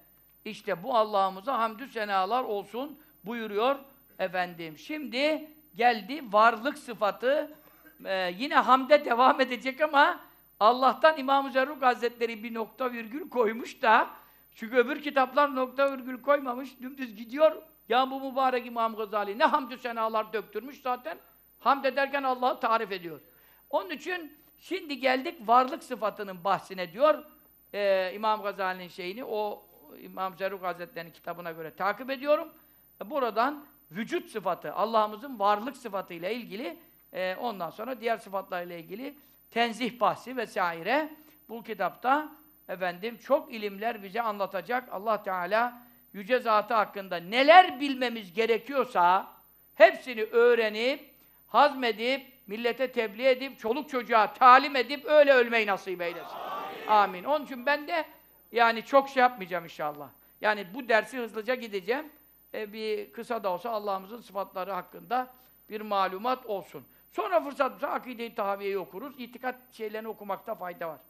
İşte bu Allah'ımıza hamdü senalar olsun buyuruyor efendim. Şimdi geldi varlık sıfatı. Ee, yine hamde devam edecek ama Allah'tan İmam-ı Zerruk Hazretleri bir nokta virgül koymuş da çünkü öbür kitaplar nokta virgül koymamış, dümdüz gidiyor. Ya bu mübarek İmam Gazali ne hamdü senalar döktürmüş zaten. Hamd ederken Allah'ı tarif ediyor. Onun için şimdi geldik varlık sıfatının bahsine diyor. Ee, İmam Gazali'nin şeyini o İmam Zerruk Hazretleri'nin kitabına göre takip ediyorum. E, Buradan vücut sıfatı, Allah'ımızın varlık sıfatıyla ilgili e, ondan sonra diğer sıfatlarla ilgili tenzih bahsi vesaire bu kitapta efendim çok ilimler bize anlatacak. Allah Teala yüce zatı hakkında neler bilmemiz gerekiyorsa hepsini öğrenip, hazmedip, millete tebliğ edip, çoluk çocuğa talim edip öyle ölmeyi nasip eylesin. Amin. Onun için ben de yani çok şey yapmayacağım inşallah. Yani bu dersi hızlıca gideceğim. E, bir kısa da olsa Allah'ımızın sıfatları hakkında bir malumat olsun. Sonra fırsat bulsa akide-i tahaviyeyi okuruz. İtikat şeylerini okumakta fayda var.